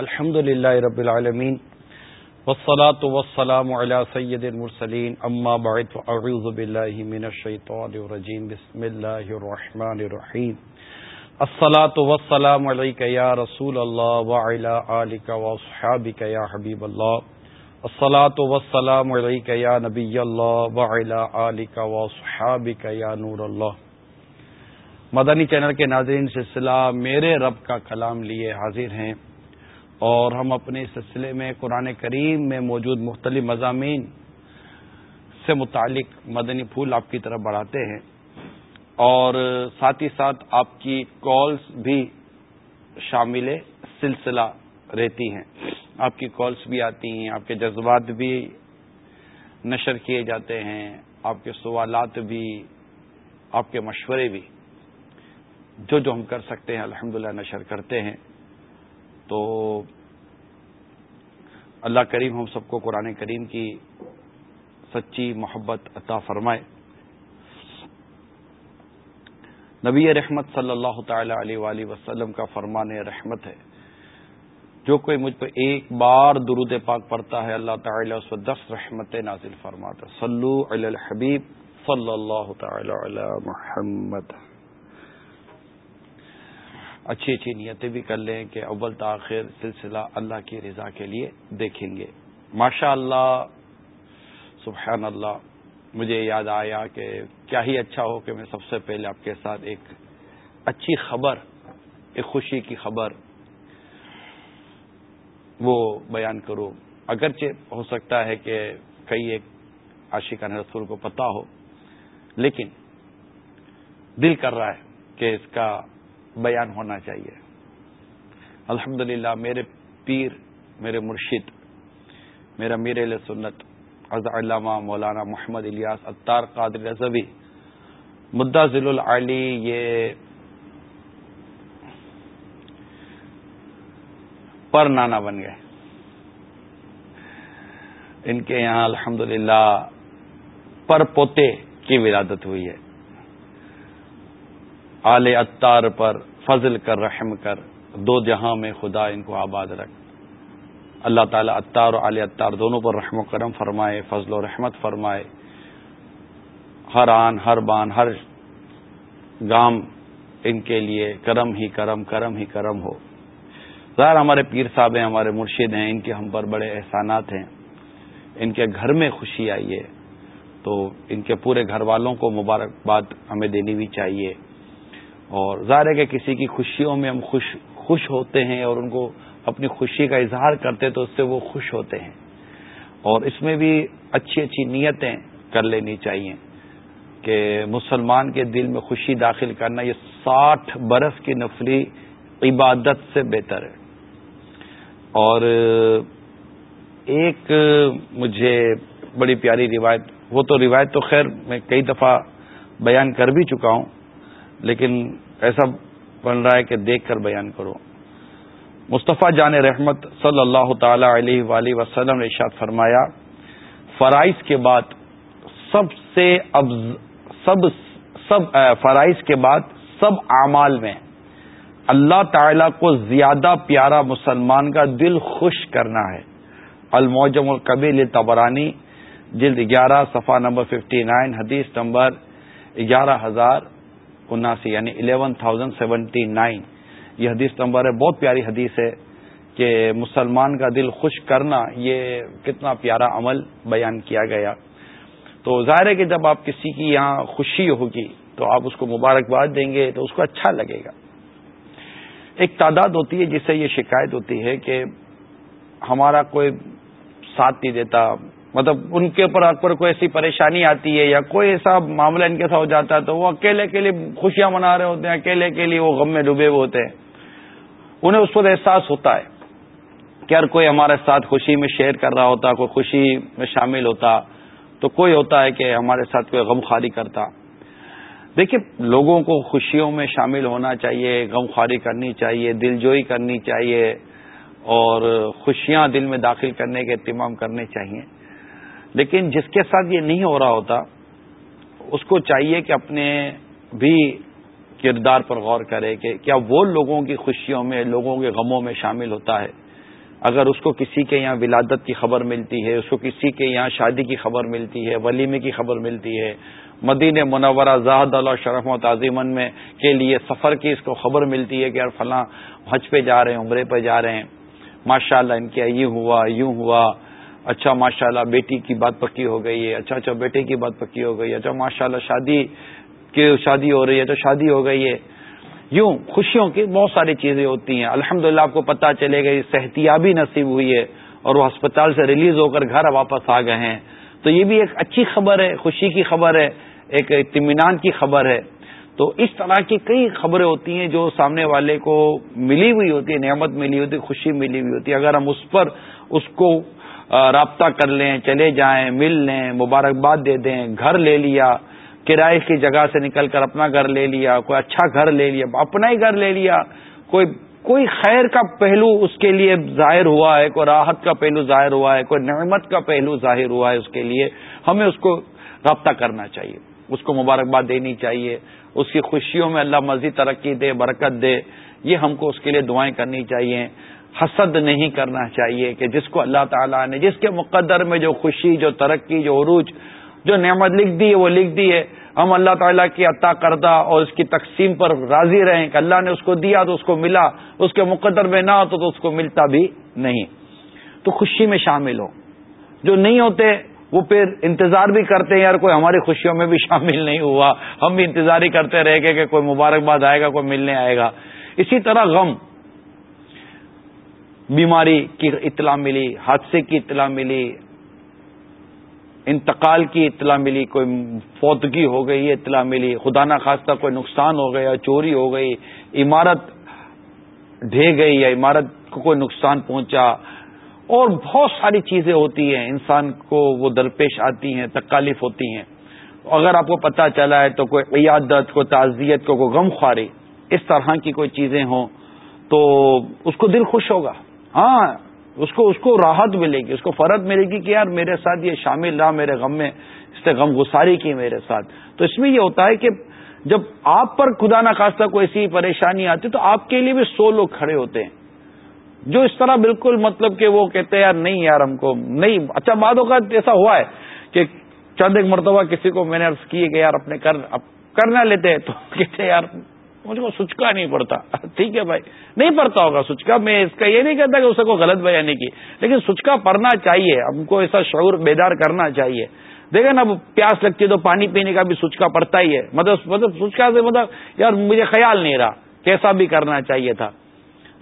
الحمد للہ رب العالمین والصلاة والسلام على سید المرسلین، اما بعد، فاعوذ باللہ من الشیطان الرجیم، بسم اللہ الرحمن الرحیم. الصلاة والسلام علیکہ یا رسول اللہ وعلا آلک واصحابک یا حبیب اللہ. الصلاة والسلام علیکہ یا نبی اللہ وعلا آلک واصحابک یا نور اللہ. مدنی چینل کے ناظرین سلسلہ میرے رب کا کلام لیے حاضر ہیں۔ اور ہم اپنے سلسلے میں قرآن کریم میں موجود مختلف مضامین سے متعلق مدنی پھول آپ کی طرف بڑھاتے ہیں اور ساتھ ہی ساتھ آپ کی کالز بھی شامل سلسلہ رہتی ہیں۔ آپ کی کالز بھی آتی ہیں، آپ کے جذبات بھی نشر کیے جاتے ہیں، آپ کے سوالات بھی، آپ کے مشورے بھی۔ جو جو ہم کر سکتے ہیں الحمد نشر کرتے ہیں۔ تو اللہ کریم ہم سب کو قرآن کریم کی سچی محبت عطا فرمائے۔ نبی رحمت صلی اللہ تعالی علیہ وآلہ وسلم کا فرمان رحمت ہے۔ جو کوئی مجھ پہ ایک بار درود پاک پڑتا ہے، اللہ تعالی اس دس رحمت نازل فرماتا صلو علی الحبیب صلی اللہ تعالی علی محمد۔ اچھی اچھی نیتیں بھی کر لیں کہ اول تاخیر سلسلہ اللہ کی رضا کے لیے دیکھیں گے۔ ماشاء اللہ سبحان اللہ مجھے یاد آیا کہ کیا ہی اچھا ہو کہ میں سب سے پہلے آپ کے ساتھ ایک اچھی خبر، ایک خوشی کی خبر وہ بیان کروں۔ اگرچہ ہو سکتا ہے کہ کئی ایک عاشقان رسول کو پتا ہو، لیکن دل کر رہا ہے کہ اس کا بیان ہونا چاہیے۔ الحمد میرے پیر، میرے مرشد میرا میر سنت از علامہ مولانا محمد الیاس اطار قادر رضوی، مدعا ذیل العلی یہ پر نانا بن گئے۔ ان کے یہاں الحمد پر پوتے کی ولادت ہوئی ہے۔ آل اتار پر فضل کر، رحم کر، دو جہاں میں خدا ان کو آباد رکھ۔ اللہ تعالیٰ اتار اور آل اتار دونوں پر رحم و کرم فرمائے، فضل و رحمت فرمائے۔ ہر آن، ہر بان، ہر گام ان کے لیے کرم ہی کرم کرم ہی کرم ہو۔ ظاہر ہمارے پیر صاحب ہیں، ہمارے مرشد ہیں، ان کے ہم پر بڑے احسانات ہیں۔ ان کے گھر میں خوشی آئی ہے، تو ان کے پورے گھر والوں کو مبارکباد ہمیں دینی بھی چاہیے۔ اور ظاہر ہے کہ کسی کی خوشیوں میں ہم خوش خوش ہوتے ہیں اور ان کو اپنی خوشی کا اظہار کرتے تو اس سے وہ خوش ہوتے ہیں۔ اور اس میں بھی اچھی اچھی نیتیں کر لینی چاہیے کہ مسلمان کے دل میں خوشی داخل کرنا یہ ساٹھ برس کی نفری عبادت سے بہتر ہے۔ اور ایک مجھے بڑی پیاری روایت، وہ تو روایت تو خیر میں کئی دفعہ بیان کر بھی چکا ہوں لیکن ایسا بن رہا ہے کہ دیکھ کر بیان کرو۔ مصطفیٰ جان رحمت صلی اللہ تعالی علیہ وآلہ وسلم نے ارشاد فرمایا، فرائض کے بعد سب سے اب سب سب فرائض کے بعد سب اعمال میں اللہ تعالی کو زیادہ پیارا مسلمان کا دل خوش کرنا ہے۔ الموجم القبیل تبرانی جلد گیارہ، صفحہ نمبر ففٹی نائن، حدیث نمبر گیارہ ہزار اناسی یعنی الیون تھاؤزینڈ سیونٹی نائن یہ حدیث نمبر ہے بہت پیاری حدیث ہے کہ مسلمان کا دل خوش کرنا یہ کتنا پیارا عمل بیان کیا گیا۔ تو ظاہر ہے کہ جب آپ کسی کی یہاں خوشی ہوگی تو آپ اس کو مبارکباد دیں گے تو اس کو اچھا لگے گا۔ ایک تعداد ہوتی ہے جس سے یہ شکایت ہوتی ہے کہ ہمارا کوئی ساتھ نہیں دیتا مطلب ان کے اوپر پر کوئی ایسی پریشانی آتی ہے یا کوئی ایسا معاملہ ان کے ساتھ ہو جاتا ہے تو وہ اکیلے کے لیے خوشیاں منا رہے ہوتے ہیں، اکیلے کے لیے وہ غم میں ڈوبے ہوئے ہوتے ہیں۔ انہیں اس پر احساس ہوتا ہے کہ ہر کوئی ہمارے ساتھ خوشی میں شیئر کر رہا ہوتا، کوئی خوشی میں شامل ہوتا، تو کوئی ہوتا ہے کہ ہمارے ساتھ کوئی غم خاری کرتا۔ دیکھیے، لوگوں کو خوشیوں میں شامل ہونا چاہیے، غم خاری کرنی چاہیے، دل جوئی کرنی چاہیے اور خوشیاں دل میں داخل کرنے کے اہتمام کرنے چاہیے۔ لیکن جس کے ساتھ یہ نہیں ہو رہا ہوتا، اس کو چاہیے کہ اپنے بھی کردار پر غور کرے کہ کیا وہ لوگوں کی خوشیوں میں، لوگوں کے غموں میں شامل ہوتا ہے۔ اگر اس کو کسی کے یہاں ولادت کی خبر ملتی ہے، اس کو کسی کے یہاں شادی کی خبر ملتی ہے، ولیمے کی خبر ملتی ہے مدین منورہ زاہد اللہ شرف و تعظیمن میں کے لیے سفر کی اس کو خبر ملتی ہے کہ یار فلاں حج پہ جا رہے ہیں، عمرے پہ جا رہے ہیں۔ ماشاء اللہ ان کے یوں ہوا یوں ہوا۔ اچھا ماشاء اللہ بیٹی کی بات پکی ہو گئی ہے اچھا اچھا بیٹے کی بات پکی ہو گئی ہے اچھا ماشاء اللہ شادی کی شادی ہو رہی ہے تو شادی ہو گئی ہے۔ یوں خوشیوں کی بہت ساری چیزیں ہوتی ہیں۔ الحمد للہ آپ کو پتا چلے گا صحتیابی نصیب ہوئی ہے اور وہ ہسپتال سے ریلیز ہو کر گھر واپس آ گئے ہیں۔ تو یہ بھی ایک اچھی خبر ہے، خوشی کی خبر ہے، ایک اطمینان کی خبر ہے۔ تو اس طرح کی کئی خبریں ہوتی ہیں جو سامنے والے کو ملی ہوئی ہوتی ہے نعمت ملی ہوتی ہے خوشی ملی ہوئی ہوتی۔ ہے اگر ہم اس پر اس کو رابطہ کر لیں، چلے جائیں، مل لیں، مبارکباد دے دیں، گھر لے لیا، کرائے کی جگہ سے نکل کر اپنا گھر لے لیا، کوئی اچھا گھر لے لیا، اپنا ہی گھر لے لیا، کوئی کوئی خیر کا پہلو اس کے لیے ظاہر ہوا ہے، کوئی راحت کا پہلو ظاہر ہوا ہے، کوئی نعمت کا پہلو ظاہر ہوا ہے اس کے لیے، ہمیں اس کو رابطہ کرنا چاہیے، اس کو مبارکباد دینی چاہیے، اس کی خوشیوں میں اللہ مزید ترقی دے، برکت دے، یہ ہم کو اس کے لیے دعائیں کرنی چاہیے۔ حسد نہیں کرنا چاہیے کہ جس کو اللہ تعالیٰ نے، جس کے مقدر میں جو خوشی، جو ترقی، جو عروج، جو نعمت لکھ دی ہے، وہ لکھ دی ہے۔ ہم اللہ تعالیٰ کی عطا کردہ اور اس کی تقسیم پر راضی رہیں کہ اللہ نے اس کو دیا تو اس کو ملا، اس کے مقدر میں نہ ہوتا تو اس کو ملتا بھی نہیں۔ تو خوشی میں شامل ہو۔ جو نہیں ہوتے، وہ پھر انتظار بھی کرتے ہیں، یار کوئی ہماری خوشیوں میں بھی شامل نہیں ہوا۔ ہم بھی انتظار ہی کرتے رہے گے کہ کوئی مبارکباد آئے گا، کوئی ملنے آئے گا۔ اسی طرح غم۔ بیماری کی اطلاع ملی، حادثے کی اطلاع ملی، انتقال کی اطلاع ملی، کوئی فوتگی ہو گئی اطلاع ملی، خدا نہ خواستہ کوئی نقصان ہو گیا، چوری ہو گئی، عمارت ڈھے گئی یا عمارت کو کوئی نقصان پہنچا، اور بہت ساری چیزیں ہوتی ہیں، انسان کو وہ درپیش آتی ہیں، تکالیف ہوتی ہیں۔ اگر آپ کو پتہ چلا ہے تو کوئی عیادت، کوئی تعزیت کو کوئی غم خواری، اس طرح کی کوئی چیزیں ہوں تو اس کو دل خوش ہوگا۔ ہاں اس کو اس کو راحت ملے گی، اس کو فرد ملے گی کہ یار میرے ساتھ یہ شامل رہا، میرے غم میں اس نے غم گساری کی میرے ساتھ۔ تو اس میں یہ ہوتا ہے کہ جب آپ پر خدا نخواستہ کوئی ایسی پریشانی آتی تو آپ کے لیے بھی سو لوگ کھڑے ہوتے ہیں۔ جو اس طرح بالکل مطلب کہ وہ کہتے ہیں، یار نہیں یار، ہم کو نہیں۔ اچھا بعدوں کا ایسا ہوا ہے کہ چند ایک مرتبہ کسی کو میں نے عرض کی کہ یار اپنے کر کرنا لیتے تو کہتے یار مجھ کو سچکا نہیں پڑتا۔ ٹھیک ہے بھائی۔ نہیں پڑتا ہوگا سچکا۔ میں اس کا یہ نہیں کہتا کہ اسے کو غلط بیانی کی۔ لیکن سچکا پڑنا چاہیے۔ ہم کو ایسا شعور بیدار کرنا چاہیے۔ دیکھیں نا، پیاس لگتی ہے تو پانی پینے کا بھی سچکا پڑتا ہی ہے۔ مطلب مطلب سچکا سے مطلب یار، مجھے خیال نہیں رہا۔ کیسا بھی کرنا چاہیے تھا۔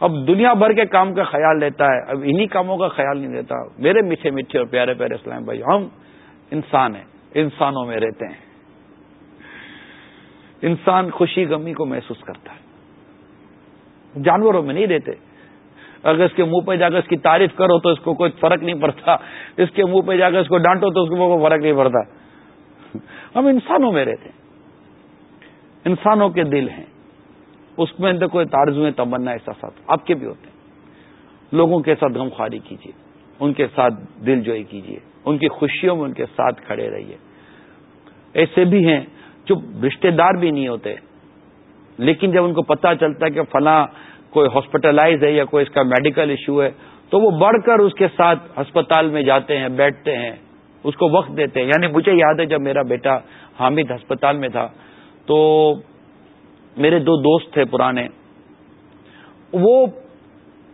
اب دنیا بھر کے کام کا خیال لیتا ہے۔ اب انہی کاموں کا خیال نہیں لیتا۔ میرے میٹھے میٹھے اور پیارے پیارے اسلام بھائی، ہم انسان ہیں۔ انسانوں میں رہتے ہیں۔ انسان خوشی غمی کو محسوس کرتا ہے۔ جانوروں میں نہیں دیتے اگر اس کے منہ پہ جا کر اس کی تعریف کرو تو اس کو کوئی فرق نہیں پڑتا۔ اس کے منہ پہ جا کر اس کو ڈانٹو تو اس کو کوئی فرق نہیں پڑتا۔ ہم انسانوں میں رہتے انسانوں کے دل ہیں۔ اس میں اندر کوئی تارز میں تمنا احساسات آپ کے بھی ہوتے ہیں۔ لوگوں کے ساتھ غم خواری کیجیے۔ ان کے ساتھ دل جوئی کیجیے۔ ان کی خوشیوں میں ان کے ساتھ کھڑے رہیے۔ ایسے بھی ہیں۔ جو رشتے دار بھی نہیں ہوتے۔ لیکن جب ان کو پتا چلتا ہے کہ فلاں کوئی ہاسپٹلائز ہے یا کوئی اس کا میڈیکل ایشو ہے، تو وہ بڑھ کر اس کے ساتھ ہسپتال میں جاتے ہیں، بیٹھتے ہیں، اس کو وقت دیتے ہیں۔ یعنی مجھے یاد ہے جب میرا بیٹا حامد ہسپتال میں تھا، تو میرے دو دوست تھے پرانے۔ وہ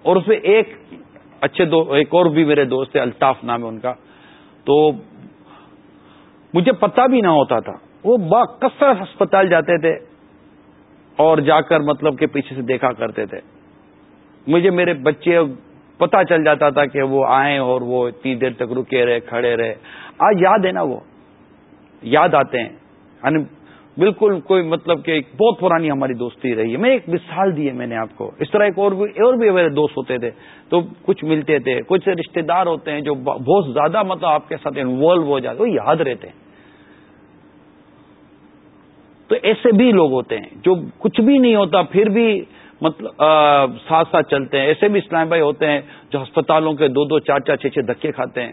اور اس میں ایک اچھے دو، ایک اور بھی میرے دوست تھے، الطاف نام ہے ان کا۔ تو مجھے پتا بھی نہ ہوتا تھا۔ وہ با ہسپتال جاتے تھے اور جا کر مطلب کہ پیچھے سے دیکھا کرتے تھے۔ مجھے میرے بچے پتا چل جاتا تھا کہ وہ آئیں اور وہ اتنی دیر تک رکے رہے، کھڑے رہے۔ آج یاد ہے نا وہ؟ یاد آتے ہیں۔ یعنی بالکل کوئی مطلب کہ بہت پرانی ہماری دوستی رہی ہے۔ میں ایک مثال دی ہے میں نے آپ کو۔ اس طرح ایک اور بھی اور بھی میرے دوست ہوتے تھے۔ تو کچھ ملتے تھے، کچھ رشتے دار ہوتے ہیں جو بہت زیادہ مطلب آپ کے ساتھ انوالو ہو جاتے وہ یاد رہتے ہیں۔ تو ایسے بھی لوگ ہوتے ہیں جو کچھ بھی نہیں ہوتا، پھر بھی مطلب ساتھ ساتھ چلتے ہیں۔ ایسے بھی اسلام بھائی ہوتے ہیں جو ہسپتالوں کے دو دو چار چار چھ چھ دھکے کھاتے ہیں۔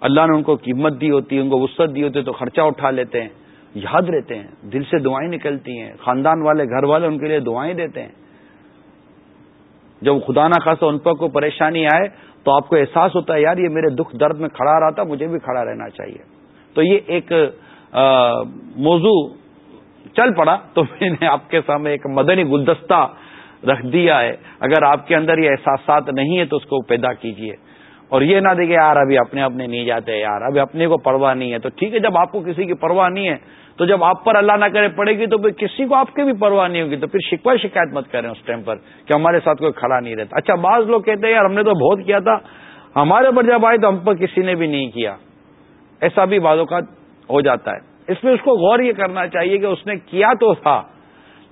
اللہ نے ان کو قیمت دی ہوتی ہے ان کو وسط دی ہوتی ہے تو خرچہ اٹھا لیتے ہیں۔ یاد رہتے ہیں، دل سے دعائیں نکلتی ہیں۔ خاندان والے، گھر والے ان کے لیے دعائیں دیتے ہیں۔ جب خدا نہ خاصا ان پر کوئی پریشانی آئے تو آپ کو احساس ہوتا ہے، یار یہ میرے دکھ درد میں کھڑا رہا تھا، مجھے بھی کھڑا رہنا چاہیے۔ تو یہ ایک موضوع چل پڑا تو میں نے آپ کے سامنے ایک مدنی گلدستہ رکھ دیا ہے۔ اگر آپ کے اندر یہ احساسات نہیں ہے تو اس کو پیدا کیجیے اور یہ نہ دیکھے یار ابھی اپنے اپنے نہیں جاتے یار، ابھی اپنے کو پرواہ نہیں ہے۔ تو ٹھیک ہے، جب آپ کو کسی کی پرواہ نہیں ہے تو جب آپ پر اللہ نہ کرے پڑے گی تو پھر کسی کو آپ کے بھی پرواہ نہیں ہوگی۔ تو پھر شکوا شکایت مت کریں اس ٹائم پر کہ ہمارے ساتھ کوئی کھڑا نہیں رہتا۔ اچھا بعض لوگ کہتے ہیں یار، ہم نے تو بہت کیا تھا، ہمارے اوپر جب آئے تو ہم پر کسی نے بھی نہیں کیا۔ ایسا بھی بعض اوقات ہو جاتا ہے۔ اس میں اس کو غور یہ کرنا چاہیے کہ اس نے کیا تو تھا،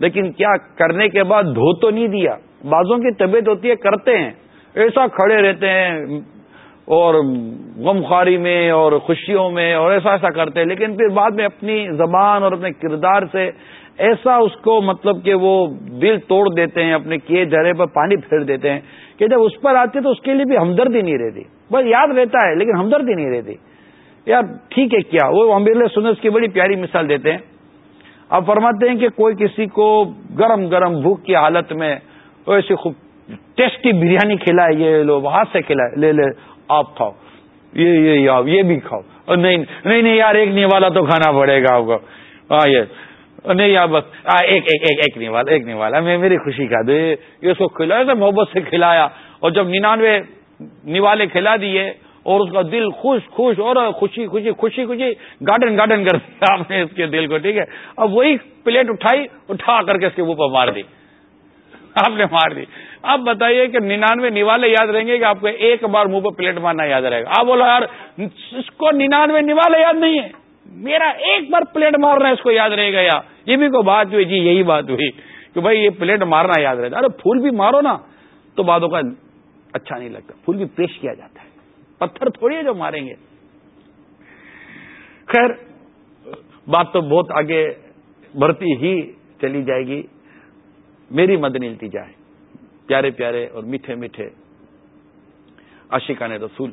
لیکن کیا کرنے کے بعد دھو تو نہیں دیا؟ بعضوں کی طبیعت ہوتی ہے، کرتے ہیں۔ ایسا کھڑے رہتے ہیں اور غمخواری میں اور خوشیوں میں اور ایسا ایسا کرتے ہیں، لیکن پھر بعد میں اپنی زبان اور اپنے کردار سے ایسا اس کو مطلب کہ وہ دل توڑ دیتے ہیں، اپنے کیے جھرے پر پانی پھیر دیتے ہیں کہ جب اس پر آتے تو اس کے لیے بھی ہمدردی نہیں رہتی۔ بس یاد رہتا ہے، لیکن ہمدردی نہیں رہتی۔ یار ٹھیک ہے کیا؟ وہ امبیر سنس کی بڑی پیاری مثال دیتے ہیں۔ آپ فرماتے ہیں کہ کوئی کسی کو گرم گرم بھوک کی حالت میں ایسی خوب ٹیسٹی بریانی کھلائے، یہ لو ہاتھ سے کھلائے، لے لے، آپ کھاؤ، یہ یہ یہ یہ بھی کھاؤ۔ اور نہیں نہیں یار، ایک نہیں والا تو کھانا پڑے گا آپ کو۔ ہاں یہ، نہیں یار، بس ایک ایک ایک ایک نہیں والا ایک نہیں والا میں، میری خوشی کا دو یہ اس کو کھلایا محبت سے کھلایا۔ اور جب ننانوے نیوالے کھلا دیے اور اس کا دل خوش خوش اور خوشی خوشی خوشی خوشی گارڈن گارڈن کر دیا آپ نے اس کے دل کو، ٹھیک ہے؟ اب وہی پلیٹ اٹھائی، اٹھا کر کے اس کے منہ پر مار دی۔ آپ نے مار دی۔ اب بتائیے کہ ننانوے نیوالے یاد رہیں گے کہ آپ کو ایک بار منہ پہ پلیٹ مارنا یاد رہے گا۔ آپ بولو، یار، اس کو ننانوے نیوالے یاد نہیں ہے۔ میرا ایک بار پلیٹ مارنا اس کو یاد رہے گا یا۔ یہ بھی کوئی بات ہوئی۔ جی یہی بات ہوئی کہ بھائی، یہ پلیٹ مارنا یاد رہتا ارے، پھول بھی مارو نا تو باتوں کا اچھا نہیں لگتا۔ پھول بھی پیش کیا جاتا ہے۔ پتھر تھوڑی ہے جو ماریں گے۔ خیر، بات تو بہت آگے بڑھتی ہی چلی جائے گی۔ میری مدنی التجا ہے پیارے پیارے اور میٹھے میٹھے عاشقان رسول،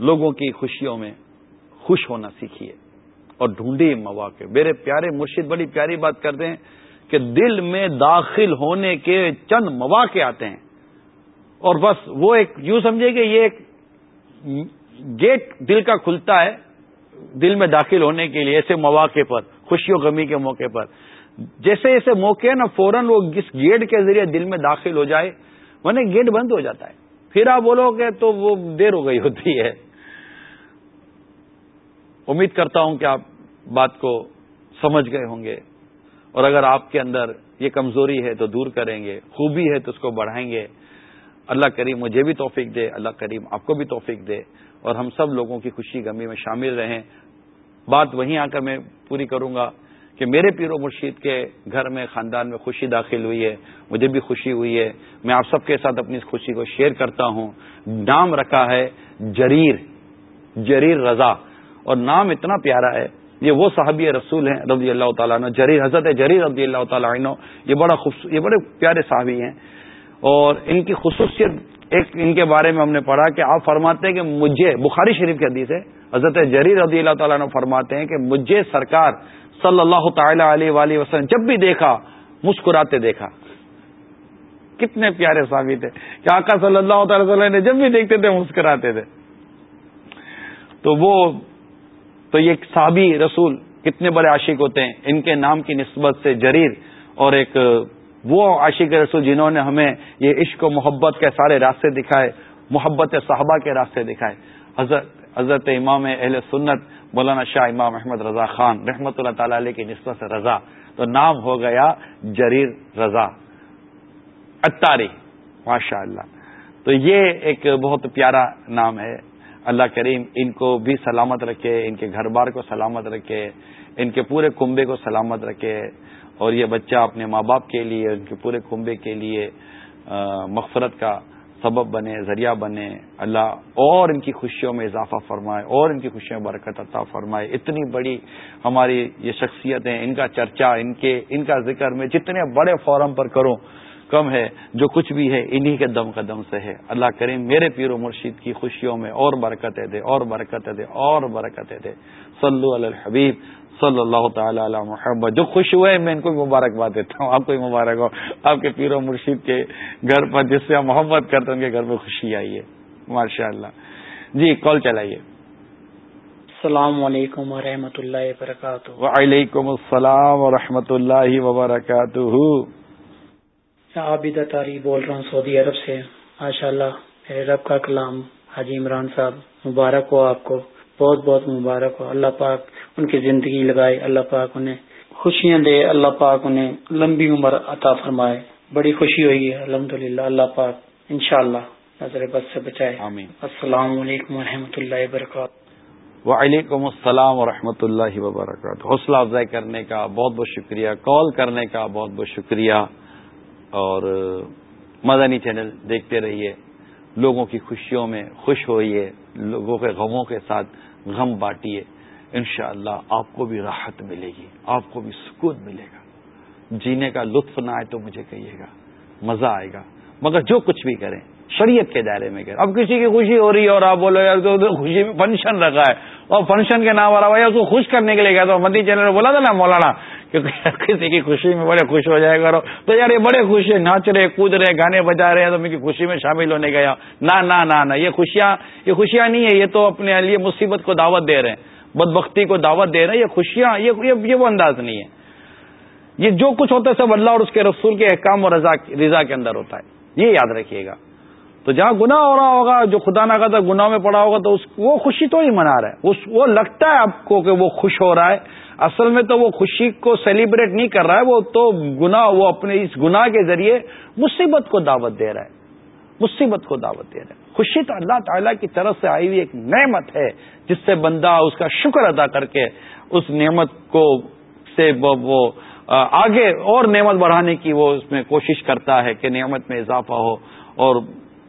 لوگوں کی خوشیوں میں خوش ہونا سیکھیے اور ڈھونڈی مواقع۔ میرے پیارے مرشد، بڑی پیاری بات کرتے ہیں کہ دل میں داخل ہونے کے چند مواقع آتے ہیں۔ اور بس وہ ایک یوں سمجھے کہ یہ ایک گیٹ دل کا کھلتا ہے دل میں داخل ہونے کے لیے ایسے مواقع پر، خوشی و غمی کے موقع پر۔ جیسے ایسے موقع نا، فوراً وہ جس گیٹ کے ذریعے دل میں داخل ہو جائے، ورنہ گیٹ بند ہو جاتا ہے۔ پھر آپ بولو گے تو وہ دیر ہو گئی ہوتی ہے۔ امید کرتا ہوں کہ آپ بات کو سمجھ گئے ہوں گے۔ اور اگر آپ کے اندر یہ کمزوری ہے تو دور کریں گے، خوبی ہے تو اس کو بڑھائیں گے۔ اللہ کریم مجھے بھی توفیق دے، اللہ کریم آپ کو بھی توفیق دے۔ اور ہم سب لوگوں کی خوشی غمی میں شامل رہیں۔ بات وہیں آ کر میں پوری کروں گا کہ میرے پیر و مرشید کے گھر میں، خاندان میں خوشی داخل ہوئی ہے، مجھے بھی خوشی ہوئی ہے۔ میں آپ سب کے ساتھ اپنی اس خوشی کو شیئر کرتا ہوں۔ نام رکھا ہے جریر جریر رضا۔ اور نام اتنا پیارا ہے، یہ وہ صحابی رسول ہیں رضی اللہ تعالیٰ عنہ، جریر، حضرت جریر رضی اللہ تعالیٰ عنہ۔ یہ بڑا خوبصورت یہ بڑے پیارے صحابی ہیں۔ اور ان کی خصوصیت ایک ان کے بارے میں ہم نے پڑھا کہ آپ فرماتے ہیں کہ مجھے بخاری شریف کے حدیث ہے، حضرت جریر رضی اللہ تعالیٰ عنہ فرماتے ہیں کہ مجھے سرکار صلی اللہ تعالی علیہ وآلہ وسلم جب بھی دیکھا، مسکراتے دیکھا۔ کتنے پیارے صحابی تھے کہ آقا صلی اللہ تعالی وسلم نے جب بھی دیکھتے تھے، مسکراتے تھے۔ تو وہ، تو یہ صحابی رسول کتنے بڑے عاشق ہوتے ہیں، ان کے نام کی نسبت سے جریر اور ایک وہ عاشق رسول جنہوں نے ہمیں یہ عشق و محبت کے سارے راستے دکھائے، محبت صحابہ کے راستے دکھائے۔ حضرت حضرت امام اہل سنت، مولانا شاہ امام احمد رضا خان رحمۃ اللہ تعالی علیہ کی نسبت سے رضا۔ تو نام ہو گیا جریر رضا۔ اتاری ماشاء اللہ تو یہ ایک بہت پیارا نام ہے۔ اللہ کریم ان کو بھی سلامت رکھے، ان کے گھر بار کو سلامت رکھے، ان کے پورے کنبے کو سلامت رکھے۔ اور یہ بچہ اپنے ماں باپ کے لیے، ان کے پورے کنبے کے لیے مغفرت کا سبب بنے، ذریعہ بنے، اللہ اور ان کی خوشیوں میں اضافہ فرمائے، اور ان کی خوشیوں میں برکت عطا فرمائے۔ اتنی بڑی ہماری یہ شخصیتیں، ان کا چرچا، ان کے، ان کا ذکر میں جتنے بڑے فورم پر کروں، کم ہے، جو کچھ بھی ہے، انہی کے دم قدم سے ہے۔ اللہ کریم میرے پیر و مرشید کی خوشیوں میں اور برکتیں دے، اور برکتیں دے، اور برکتیں دے۔ صلو علی الحبیب۔ صلی اللہ تعالی علی محمد۔ جو خوش ہوئے میں ان کو مبارکباد دیتا ہوں۔ آپ کو مبارک ہو۔ آپ کے پیر و مرشید کے گھر پر جس سے محبت کرتے ہیں ان کے گھر پہ خوشی آئی ہے ماشاء اللہ جی کال چلائیے۔ السلام علیکم و اللہ وبرکاتہ۔ وعلیکم السلام و اللہ وبرکاتہ۔ عابدہ تاری بول رہا ہوں سعودی عرب سے۔ ماشاء اللہ رب کا کلام حاجی عمران صاحب مبارک ہو آپ کو۔ بہت بہت مبارک ہو۔ اللہ پاک ان کی زندگی لگائے۔ اللہ پاک انہیں خوشیاں دے۔ اللہ پاک انہیں لمبی عمر عطا فرمائے۔ بڑی خوشی ہوئی ہے۔ الحمد للہ اللہ پاک ان شاء اللہ نظر بد سے بچائے۔ آمین۔ السلام علیکم و اللہ وبرکاتہ۔ وعلیکم السلام و اللہ وبرکاتہ۔ حوصلہ افزائی کرنے کا بہت بہت شکریہ۔ کال کرنے کا بہت بہت شکریہ۔ اور مدنی چینل دیکھتے رہیے۔ لوگوں کی خوشیوں میں خوش ہوئیے۔ لوگوں کے غموں کے ساتھ غم بانٹیے، انشاءاللہ اللہ آپ کو بھی راحت ملے گی، آپ کو بھی سکون ملے گا۔ جینے کا لطف نہ آئے تو مجھے کہیے گا، مزہ آئے گا۔ مگر جو کچھ بھی کریں، شریعت کے دائرے میں کریں۔ اب کسی کی خوشی ہو رہی ہے اور آپ بولو، یار تو خوشی میں فنکشن رکھا ہے۔ اور فنکشن کے نام والا بھائی، اس کو خوش کرنے کے لیے گیا تو مدی چینل نے بولا تھا نا مولانا کسی کی خوشی میں بڑے خوش ہو جائے گا تو یار یہ بڑے خوش ہے ناچ رہے، کود رہے، گانے بجا رہے ہیں، تو میری خوشی میں شامل ہونے گیا۔ نہ نہ نہ یہ خوشیاں یہ خوشیاں نہیں ہے یہ تو اپنے لیے مصیبت کو دعوت دے رہے ہیں۔ بد بختی کو دعوت دے رہے ہیں، یہ خوشیاں، یہ وہ انداز نہیں ہے۔ یہ جو کچھ ہوتا ہے سب اللہ اور اس کے رسول کے احکام اور رضا کے اندر ہوتا ہے۔ یہ یاد رکھیے گا۔ تو جہاں گنا ہو رہا ہوگا، جو خدا نہ کرتا گناہ میں پڑا ہوگا، تو اس، وہ خوشی تو ہی منا رہا ہے۔ اس، وہ لگتا ہے آپ کو کہ وہ خوش ہو رہا ہے۔ اصل میں تو وہ خوشی کو سیلیبریٹ نہیں کر رہا ہے، وہ تو گنا وہ اپنے اس گناہ کے ذریعے مصیبت کو دعوت دے رہا ہے۔ مصیبت کو دعوت دے رہا ہے۔ خوشی تو اللہ تعالیٰ کی طرف سے آئی ہوئی ایک نعمت ہے، جس سے بندہ اس کا شکر ادا کر کے اس نعمت کو سے وہ آگے اور نعمت بڑھانے کی وہ اس میں کوشش کرتا ہے کہ نعمت میں اضافہ ہو اور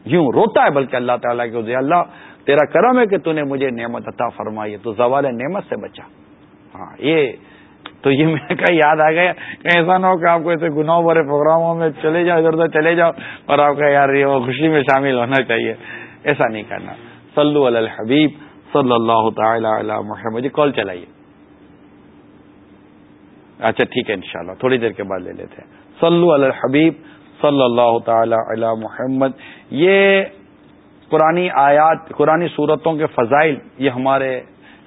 یوں روتا ہے، بلکہ اللہ تعالیٰ کے اللہ تیرا کرم ہے کہ تو نے مجھے نعمت عطا فرمائی، تو زوال نعمت سے بچا۔ ہاں یہ تو یہ میں کہا یاد آ گیا کہ ایسا نہ ہو کہ آپ کو ایسے گناہوں بھرے پروگراموں میں چلے جاؤ، ادھر ادھر چلے جاؤ اور آپ کا یار یہ خوشی میں شامل ہونا چاہیے۔ ایسا نہیں کرنا۔ صلو علی الحبیب صلی اللہ تعالی علی محمد۔ جی کال چلائیے۔ اچھا ٹھیک ہے، انشاءاللہ۔ تھوڑی دیر کے بعد لے لیتے ہیں۔ صلو علی الحبیب صلی اللہ تعالی علی محمد۔ یہ قرآن آیات قرآن صورتوں کے فضائل یہ ہمارے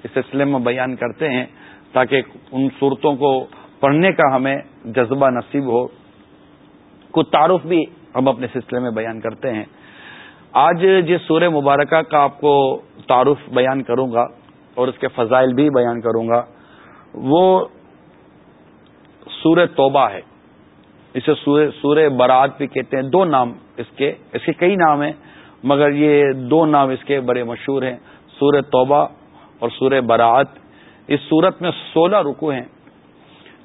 اس سلسلے میں بیان کرتے ہیں۔ تاکہ ان صورتوں کو پڑھنے کا ہمیں جذبہ نصیب ہو۔ کچھ تعارف بھی ہم اپنے سلسلے میں بیان کرتے ہیں۔ آج جس سورہ مبارکہ کا آپ کو تعارف بیان کروں گا اور اس کے فضائل بھی بیان کروں گا، وہ سورہ توبہ ہے۔ اسے سورہ برات بھی کہتے ہیں۔ دو نام اس کے اس کے کئی نام ہیں، مگر یہ دو نام اس کے بڑے مشہور ہیں۔ سورہ توبہ اور سورہ برات۔ اس صورت میں سولہ رکو ہیں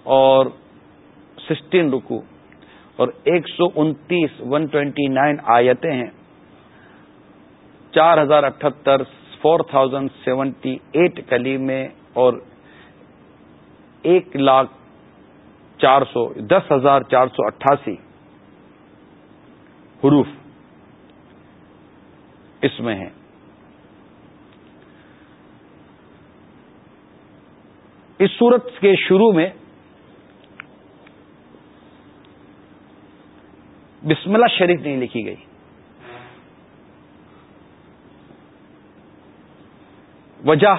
اور سکسٹین رکو اور ایک سو انتیس ون ٹوینٹی نائن آیتیں ہیں۔ چار ہزار اٹھہتر فور تھاؤزینڈ سیونٹی ایٹ کلیمے اور ایک لاکھ چار سو، دس ہزار چار سو اٹھاسی حروف اس میں ہیں۔ اس صورت کے شروع میں بسم اللہ شریف نہیں لکھی گئی۔ وجہ۔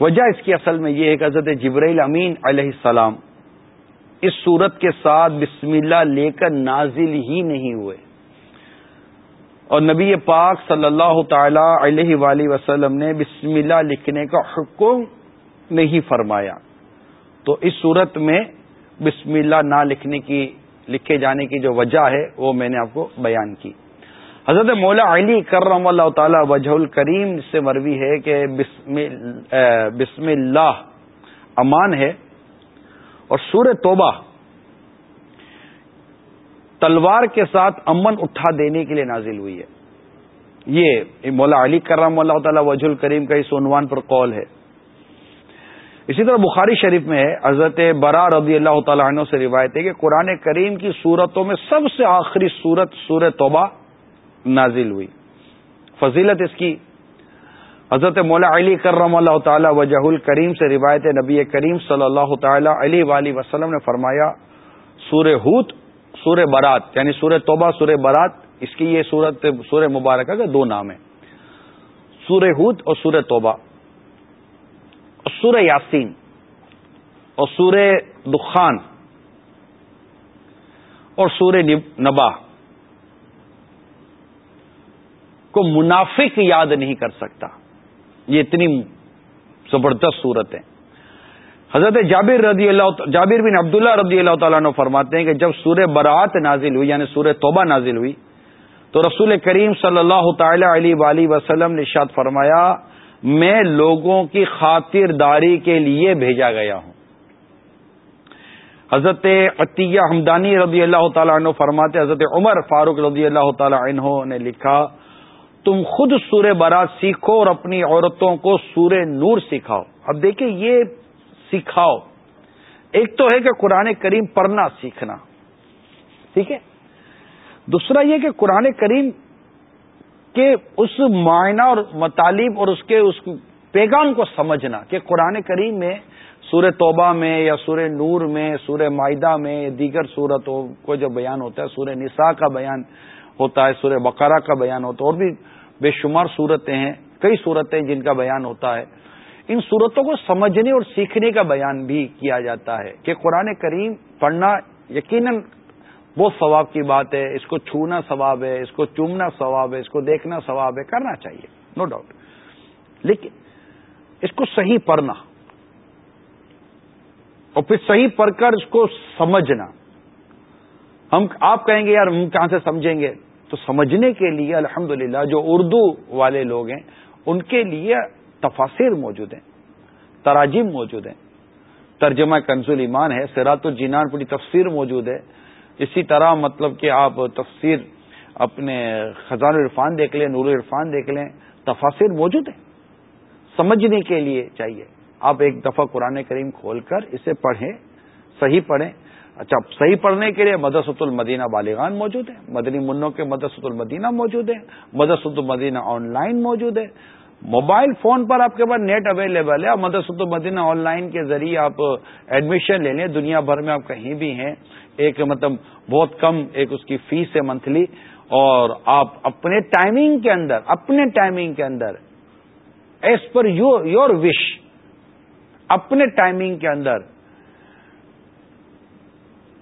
وجہ اس کی اصل میں یہ ہے کہ حضرت جبرائیل امین علیہ السلام اس صورت کے ساتھ بسم اللہ لے کر نازل ہی نہیں ہوئے۔ اور نبی پاک صلی اللہ تعالی علیہ وآلہ وسلم نے بسم اللہ لکھنے کا حکم نہیں فرمایا۔ تو اس صورت میں بسم اللہ نہ لکھنے کی، لکھے جانے کی جو وجہ ہے، وہ میں نے آپ کو بیان کی۔ حضرت مولا علی کرم اللہ تعالی وجہ الکریم سے مروی ہے کہ بسم بسم اللہ امان ہے اور سور توبہ تلوار کے ساتھ امن اٹھا دینے کے لیے نازل ہوئی ہے۔ یہ مولا علی کرم اللہ تعالی وجہ الکریم کا اس عنوان پر قول ہے۔ اسی طرح بخاری شریف میں ہے حضرت برا رضی اللہ تعالیٰ عنہ سے روایت ہے کہ قرآن کریم کی صورتوں میں سب سے آخری صورت سور توبہ نازل ہوئی۔ فضیلت اس کی۔ حضرت مولا علی کرم اللہ تعالی وجہ الکریم سے روایت نبی کریم صلی اللہ تعالی علیہ وآلہ وسلم نے فرمایا سور ہوت سور برات یعنی سور توبہ سور برات اس کی یہ سورت سور مبارکہ کا دو نام ہیں۔ سور ہوت اور سور توبہ۔ اور سور یاسین۔ اور سور دخان۔ اور سور نبا۔ کو منافق یاد نہیں کر سکتا۔ یہ اتنی زبردست صورت ہے۔ حضرت جابر رضی اللہ جابر بن عبداللہ رضی اللہ تعالیٰ نے فرماتے ہیں کہ جب سورہ برات نازل ہوئی یعنی سورہ توبہ نازل ہوئی، تو رسول کریم صلی اللہ تعالی علیہ وآلہ وسلم نے شاد فرمایا، میں لوگوں کی خاطر داری کے لیے بھیجا گیا ہوں۔ حضرت عطیہ حمدانی رضی اللہ تعالیٰ عنہ فرماتے حضرت عمر فاروق رضی اللہ تعالیٰ عنہ نے لکھا، تم خود سورہ برات سیکھو اور اپنی عورتوں کو سورہ نور سکھاؤ۔ اب دیکھیں، یہ سکھاؤ۔ ایک تو ہے کہ قرآن کریم پڑھنا سیکھنا۔ ٹھیک ہے؟ دوسرا یہ کہ قرآن کریم کے اس معائنہ اور مطالب اور اس کے اس پیغام کو سمجھنا کہ قرآن کریم میں سورہ توبہ میں یا سورہ نور میں، سورہ معدہ میں دیگر صورتوں کو جو بیان ہوتا ہے، سورہ نساء کا بیان ہوتا ہے، سورہ بقرہ کا بیان ہوتا ہے، اور بھی بے شمار صورتیں ہیں، کئی صورتیں جن کا بیان ہوتا ہے۔ ان صورتوں کو سمجھنے اور سیکھنے کا بیان بھی کیا جاتا ہے کہ قرآن کریم پڑھنا یقیناً بہت ثواب کی بات ہے، اس کو چھونا ثواب ہے، اس کو چومنا ثواب ہے، اس کو دیکھنا ثواب ہے، کرنا چاہیے نو no ڈاؤٹ لیکن اس کو صحیح پڑھنا اور پھر صحیح پڑھ کر اس کو سمجھنا۔ ہم آپ کہیں گے، یار ہم کہاں سے سمجھیں گے؟ تو سمجھنے کے لیے الحمد جو اردو والے لوگ ہیں، ان کے لیے تفاصر موجود ہیں، تراجم موجود ہیں، ترجمہ کنزول ایمان ہے سیرات الجینان پوری تفسیر موجود ہے۔ اسی طرح مطلب کہ آپ تفسیر اپنے خزان عرفان دیکھ لیں، نور عرفان دیکھ لیں تفاصر موجود ہیں۔ سمجھنے کے لیے چاہیے۔ آپ ایک دفعہ قرآن کریم کھول کر اسے پڑھیں، صحیح پڑھیں۔ اچھا صحیح پڑھنے کے لیے مدرسۃ المدینہ بالغان موجود ہے مدنی منوں کے مدرسۃ المدینہ موجود ہے مدرسۃ المدینہ آن لائن موجود ہے موبائل فون پر آپ کے پاس نیٹ اویلیبل ہے اور مدرسۃ المدینہ آن لائن کے ذریعے آپ ایڈمیشن لے لیں۔ دنیا بھر میں آپ کہیں بھی ہیں، ایک مطلب بہت کم، ایک اس کی فیس ہے منتھلی اور آپ اپنے ٹائمنگ کے اندر، اپنے ٹائمنگ کے اندر ایز پر یور وش اپنے ٹائمنگ کے اندر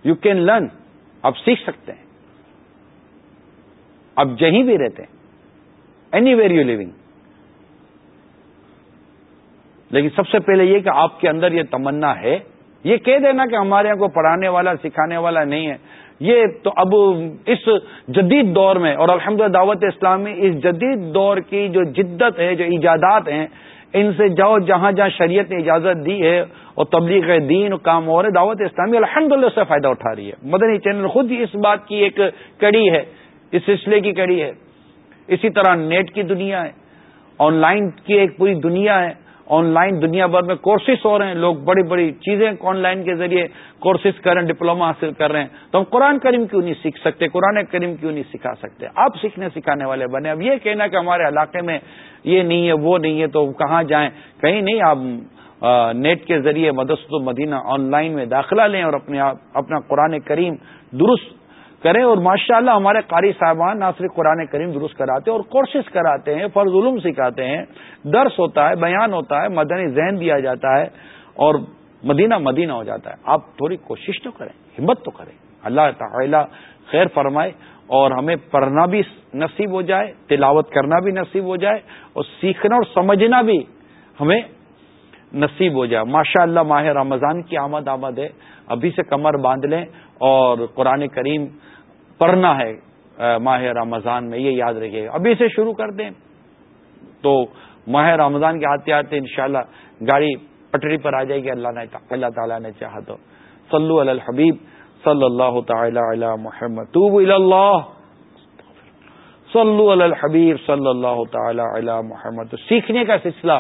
یو کین لرن آپ سیکھ سکتے ہیں۔ آپ جہیں بھی رہتے ہیں اینی ویئر یو لونگ لیکن سب سے پہلے یہ کہ آپ کے اندر یہ تمنا ہے، یہ کہہ دینا کہ ہمارے یہاں کو پڑھانے والا، سکھانے والا نہیں ہے۔ یہ تو اب اس جدید دور میں، اور الحمد دعوت اسلامی اس جدید دور کی جو جدت ہے، جو ایجادات ہیں، ان سے جاؤ جہاں جہاں شریعت نے اجازت دی ہے اور تبلیغ دین کام اور دعوت اسلامی الحمد للہ سے فائدہ اٹھا رہی ہے۔ مدنی چینل خود ہی اس بات کی ایک کڑی ہے، اس سلسلے کی کڑی ہے۔ اسی طرح نیٹ کی دنیا ہے، آن لائن کی ایک پوری دنیا ہے۔ آن لائن دنیا بھر میں کورسز ہو رہے ہیں۔ لوگ بڑی بڑی چیزیں آن لائن کے ذریعے کورسز کر رہے ہیں ڈپلوما حاصل کر رہے ہیں۔ تو ہم قرآن کریم کیوں نہیں سیکھ سکتے؟ قرآن کریم کیوں نہیں سکھا سکتے؟ آپ سیکھنے سکھانے والے بنے۔ اب یہ کہنا کہ ہمارے علاقے میں یہ نہیں ہے، وہ نہیں ہے، تو کہاں جائیں؟ کہیں نہیں، آپ نیٹ کے ذریعے مدست مدینہ آن لائن میں داخلہ لیں اور اپنے اپنا قرآن کریم درست کریں اور ماشاء اللہ ہمارے قاری صاحبان نہ صرف قرآن کریم درست کراتے ہیں اور کورسز کراتے ہیں، فرض علوم سکھاتے ہیں، درس ہوتا ہے، بیان ہوتا ہے، مدنی ذہن دیا جاتا ہے اور مدینہ مدینہ ہو جاتا ہے۔ آپ تھوڑی کوشش تو کریں، ہمت تو کریں۔ اللہ تعالی خیر فرمائے اور ہمیں پڑھنا بھی نصیب ہو جائے، تلاوت کرنا بھی نصیب ہو جائے اور سیکھنا اور سمجھنا بھی ہمیں نصیب ہو جائے۔ ماشاء اللہ ماہ رمضان کی آمد آمد ہے۔ ابھی سے کمر باندھ لیں اور قرآن کریم پڑھنا ہے ماہ رمضان میں یہ یاد رکھیے۔ گا ابھی سے شروع کر دیں۔ تو ماہ رمضان کے آتے آتے انشاءاللہ گاڑی پٹری پر آ جائے گی۔ اللہ نے اللہ تعالیٰ نے چاہا تو۔ صلو علی الحبیب صلی اللہ تعالی علی محمد۔ اللہ۔ صلو علی الحبیب صلی اللہ تعالی علی محمد۔ سیکھنے کا سلسلہ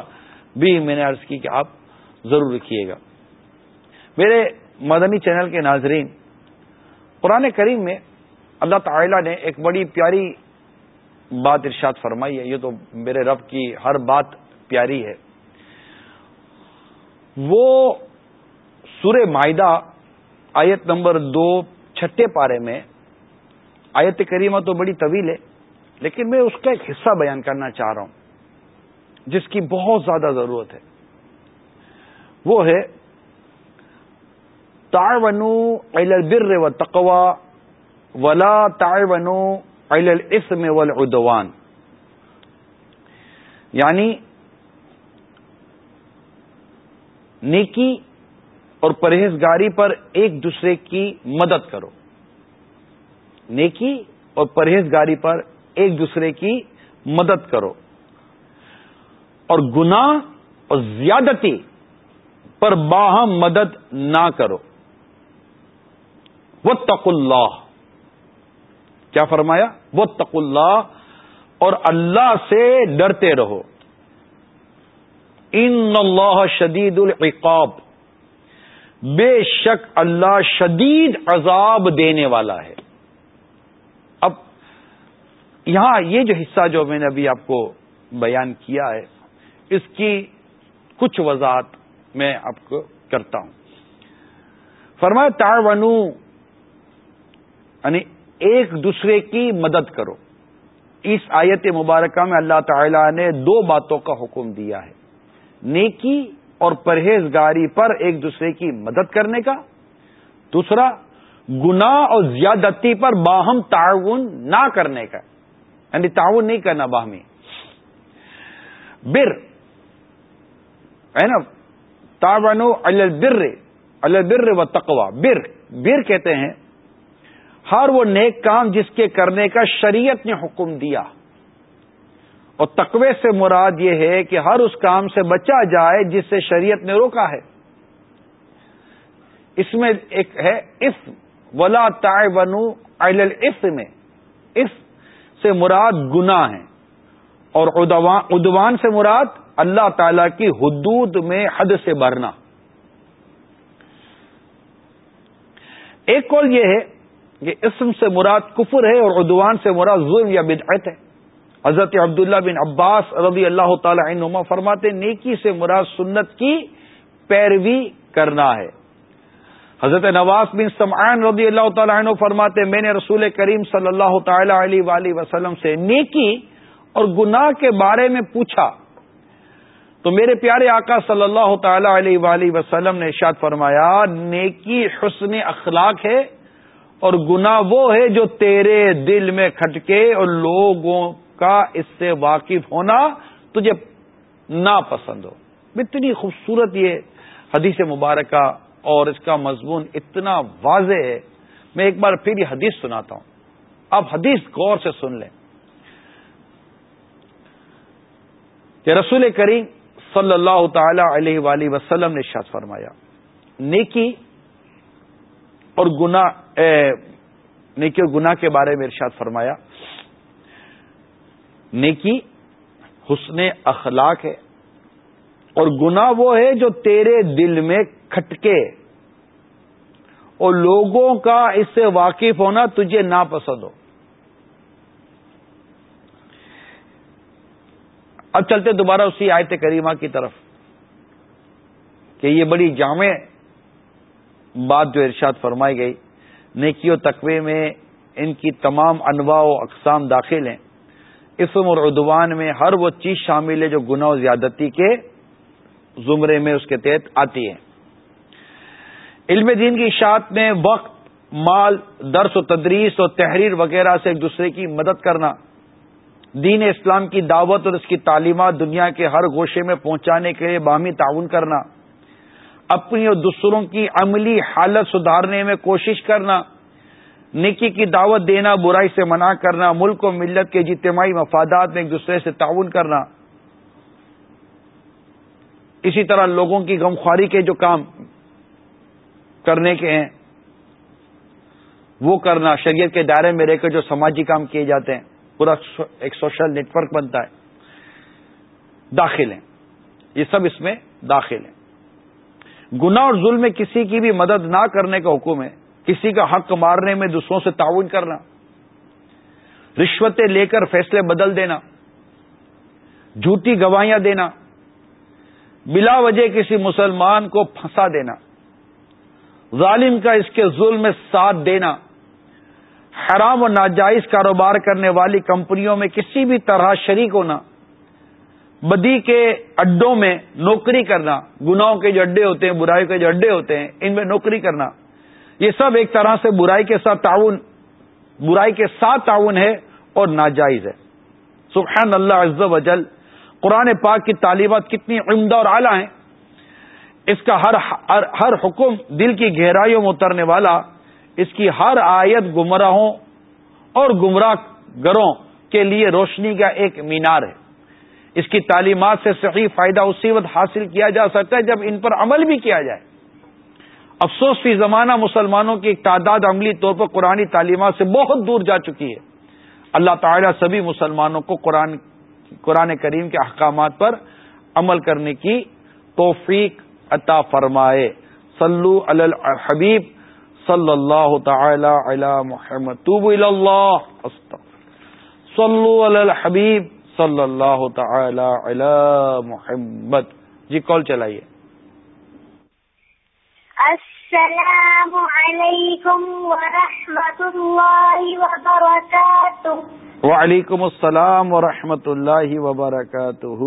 بھی میں نے عرض کی کہ آپ ضرور رکھیے گا۔ میرے مدنی چینل کے ناظرین، قرآن کریم میں اللہ تعالی نے ایک بڑی پیاری بات ارشاد فرمائی ہے، یہ تو میرے رب کی ہر بات پیاری ہے۔ وہ سورہ معدہ آیت نمبر دو چھٹے پارے میں آیت کریمہ تو بڑی طویل ہے، لیکن میں اس کا ایک حصہ بیان کرنا چاہ رہا ہوں، جس کی بہت زیادہ ضرورت ہے۔ وہ ہے تاونو البر و تقوا ولا تاونو الاسم والعدوان یعنی نیکی اور پرہیزگاری پر ایک دوسرے کی مدد کرو۔ نیکی اور پرہیزگاری پر ایک دوسرے کی مدد کرو۔ اور گناہ اور زیادتی پر باہم مدد نہ کرو۔ وہ تق اللہ کیا فرمایا؟ وہ تق اللہ اور اللہ سے ڈرتے رہو۔ ان اللہ شدید العقاب۔ بے شک اللہ شدید عذاب دینے والا ہے۔ اب یہاں یہ جو حصہ جو میں نے ابھی آپ کو بیان کیا ہے، اس کی کچھ وضاحت میں آپ کو کرتا ہوں۔ فرمایا تاونو یعنی ایک دوسرے کی مدد کرو۔ اس آیت مبارکہ میں اللہ تعالی نے دو باتوں کا حکم دیا ہے۔ نیکی اور پرہیزگاری پر ایک دوسرے کی مدد کرنے کا۔ دوسرا، گناہ اور زیادتی پر باہم تعاون نہ کرنے کا۔ یعنی تعاون نہیں کرنا باہمی۔ بر، ہے نا؟ تاون البر البر و تقوا بر بر کہتے ہیں۔ ہر وہ نیک کام جس کے کرنے کا شریعت نے حکم دیا۔ اور تقوی سے مراد یہ ہے کہ ہر اس کام سے بچا جائے جس سے شریعت نے روکا ہے۔ اس میں ایک ہے اس، ولا ونو اس میں اس سے مراد گنا ہے اور ادوان سے مراد اللہ تعالی کی حدود میں حد سے بھرنا ایک کال یہ ہے کہ اسم سے مراد کفر ہے اور ادوان سے مراد ظلم یا بدعت ہے۔ حضرت عبداللہ بن عباس رضی اللہ تعالی عنما فرماتے نیکی سے مراد سنت کی پیروی کرنا ہے۔ حضرت نواز بن سمعان رضی اللہ تعالی عنہ فرماتے میں نے رسول کریم صلی اللہ تعالی علیہ وآلہ وسلم سے نیکی اور گناہ کے بارے میں پوچھا۔ تو میرے پیارے آقا صلی اللہ تعالی علیہ وآلہ وسلم نے ارشاد فرمایا، نیکی حسن اخلاق ہے۔ اور گناہ وہ ہے جو تیرے دل میں کھٹکے اور لوگوں کا اس سے واقف ہونا تجھے ناپسند ہو۔ اتنی خوبصورت یہ حدیث مبارکہ اور اس کا مضمون اتنا واضح ہے۔ میں ایک بار پھر یہ حدیث سناتا ہوں۔ اب حدیث غور سے سن لیں۔ کہ رسول کریم صلی اللہ تعالی علیہ وآلہ وسلم نے شاد فرمایا، نیکی اور گنا نیکی اور گناہ کے بارے میں ارشاد فرمایا، نیکی حسن اخلاق ہے اور گنا وہ ہے جو تیرے دل میں کھٹکے، اور لوگوں کا اس سے واقف ہونا تجھے ناپسند ہو۔ اب چلتے دوبارہ اسی آیت کریمہ کی طرف، کہ یہ بڑی جامع بات جو ارشاد فرمائی گئی نیکی و تقوی میں ان کی تمام انواع و اقسام داخل ہیں۔ اسم اور عدوان میں ہر وہ چیز شامل ہے جو گناہ و زیادتی کے زمرے میں اس کے تحت آتی ہے۔ علم دین کی اشاعت میں وقت، مال، درس و تدریس اور تحریر وغیرہ سے ایک دوسرے کی مدد کرنا، دین اسلام کی دعوت اور اس کی تعلیمات دنیا کے ہر گوشے میں پہنچانے کے لیے باہمی تعاون کرنا اپنی اور دوسروں کی عملی حالت سدھارنے میں کوشش کرنا، نیکی کی دعوت دینا، برائی سے منع کرنا، ملک و ملت کے اجتماعی مفادات میں ایک دوسرے سے تعاون کرنا۔ اسی طرح لوگوں کی غمخواری کے جو کام کرنے کے ہیں، وہ کرنا، شریعت کے دائرے میں رہ کر جو سماجی کام کیے جاتے ہیں، پورا ایک سوشل نیٹ ورک بنتا ہے۔ داخل ہیں۔ یہ سب اس میں داخل ہیں۔ گنا اور ظلم میں کسی کی بھی مدد نہ کرنے کا حکم ہے، کسی کا حق مارنے میں دوسروں سے تعاون کرنا، رشوتیں لے کر فیصلے بدل دینا، جھوٹی گواہیاں دینا، بلا وجہ کسی مسلمان کو پھنسا دینا، ظالم کا اس کے ظلم میں ساتھ دینا، حرام و ناجائز کاروبار کرنے والی کمپنیوں میں کسی بھی طرح شریک ہونا بدی کے اڈوں میں نوکری کرنا، گناہوں کے جو اڈے ہوتے ہیں برائی کے جو اڈے ہوتے ہیں، ان میں نوکری کرنا۔ یہ سب ایک طرح سے برائی کے ساتھ تعاون، برائی کے ساتھ تعاون ہے اور ناجائز ہے۔ سبحان اللہ عز و جل، قرآن پاک کی تعلیمات کتنی عمدہ اور اعلیٰ ہیں۔ اس کا ہر ہر حکم دل کی گہرائیوں میں اترنے والا، اس کی ہر آیت گمراہوں اور گمراہ گروں کے لیے روشنی کا ایک مینار ہے۔ اس کی تعلیمات سے صحیح فائدہ اسی وقت حاصل کیا جا سکتا ہے جب ان پر عمل بھی کیا جائے۔ افسوس فی زمانہ مسلمانوں کی ایک تعداد عملی طور پر قرآن تعلیمات سے بہت دور جا چکی ہے۔ اللہ تعالیٰ سبھی مسلمانوں کو قرآن قرآن کریم کے احکامات پر عمل کرنے کی توفیق عطا فرمائے۔ صلو علی الحبیب صلی اللہ تعالی علی محمد۔ اللہ۔ صلو علی الحبیب۔ صلی اللہ تعالی علی محمد۔ جی کال چلائیے۔ السلام علیکم ورحمۃ اللہ وبرکاتہ۔ وعلیکم السلام ورحمۃ اللہ وبرکاتہ۔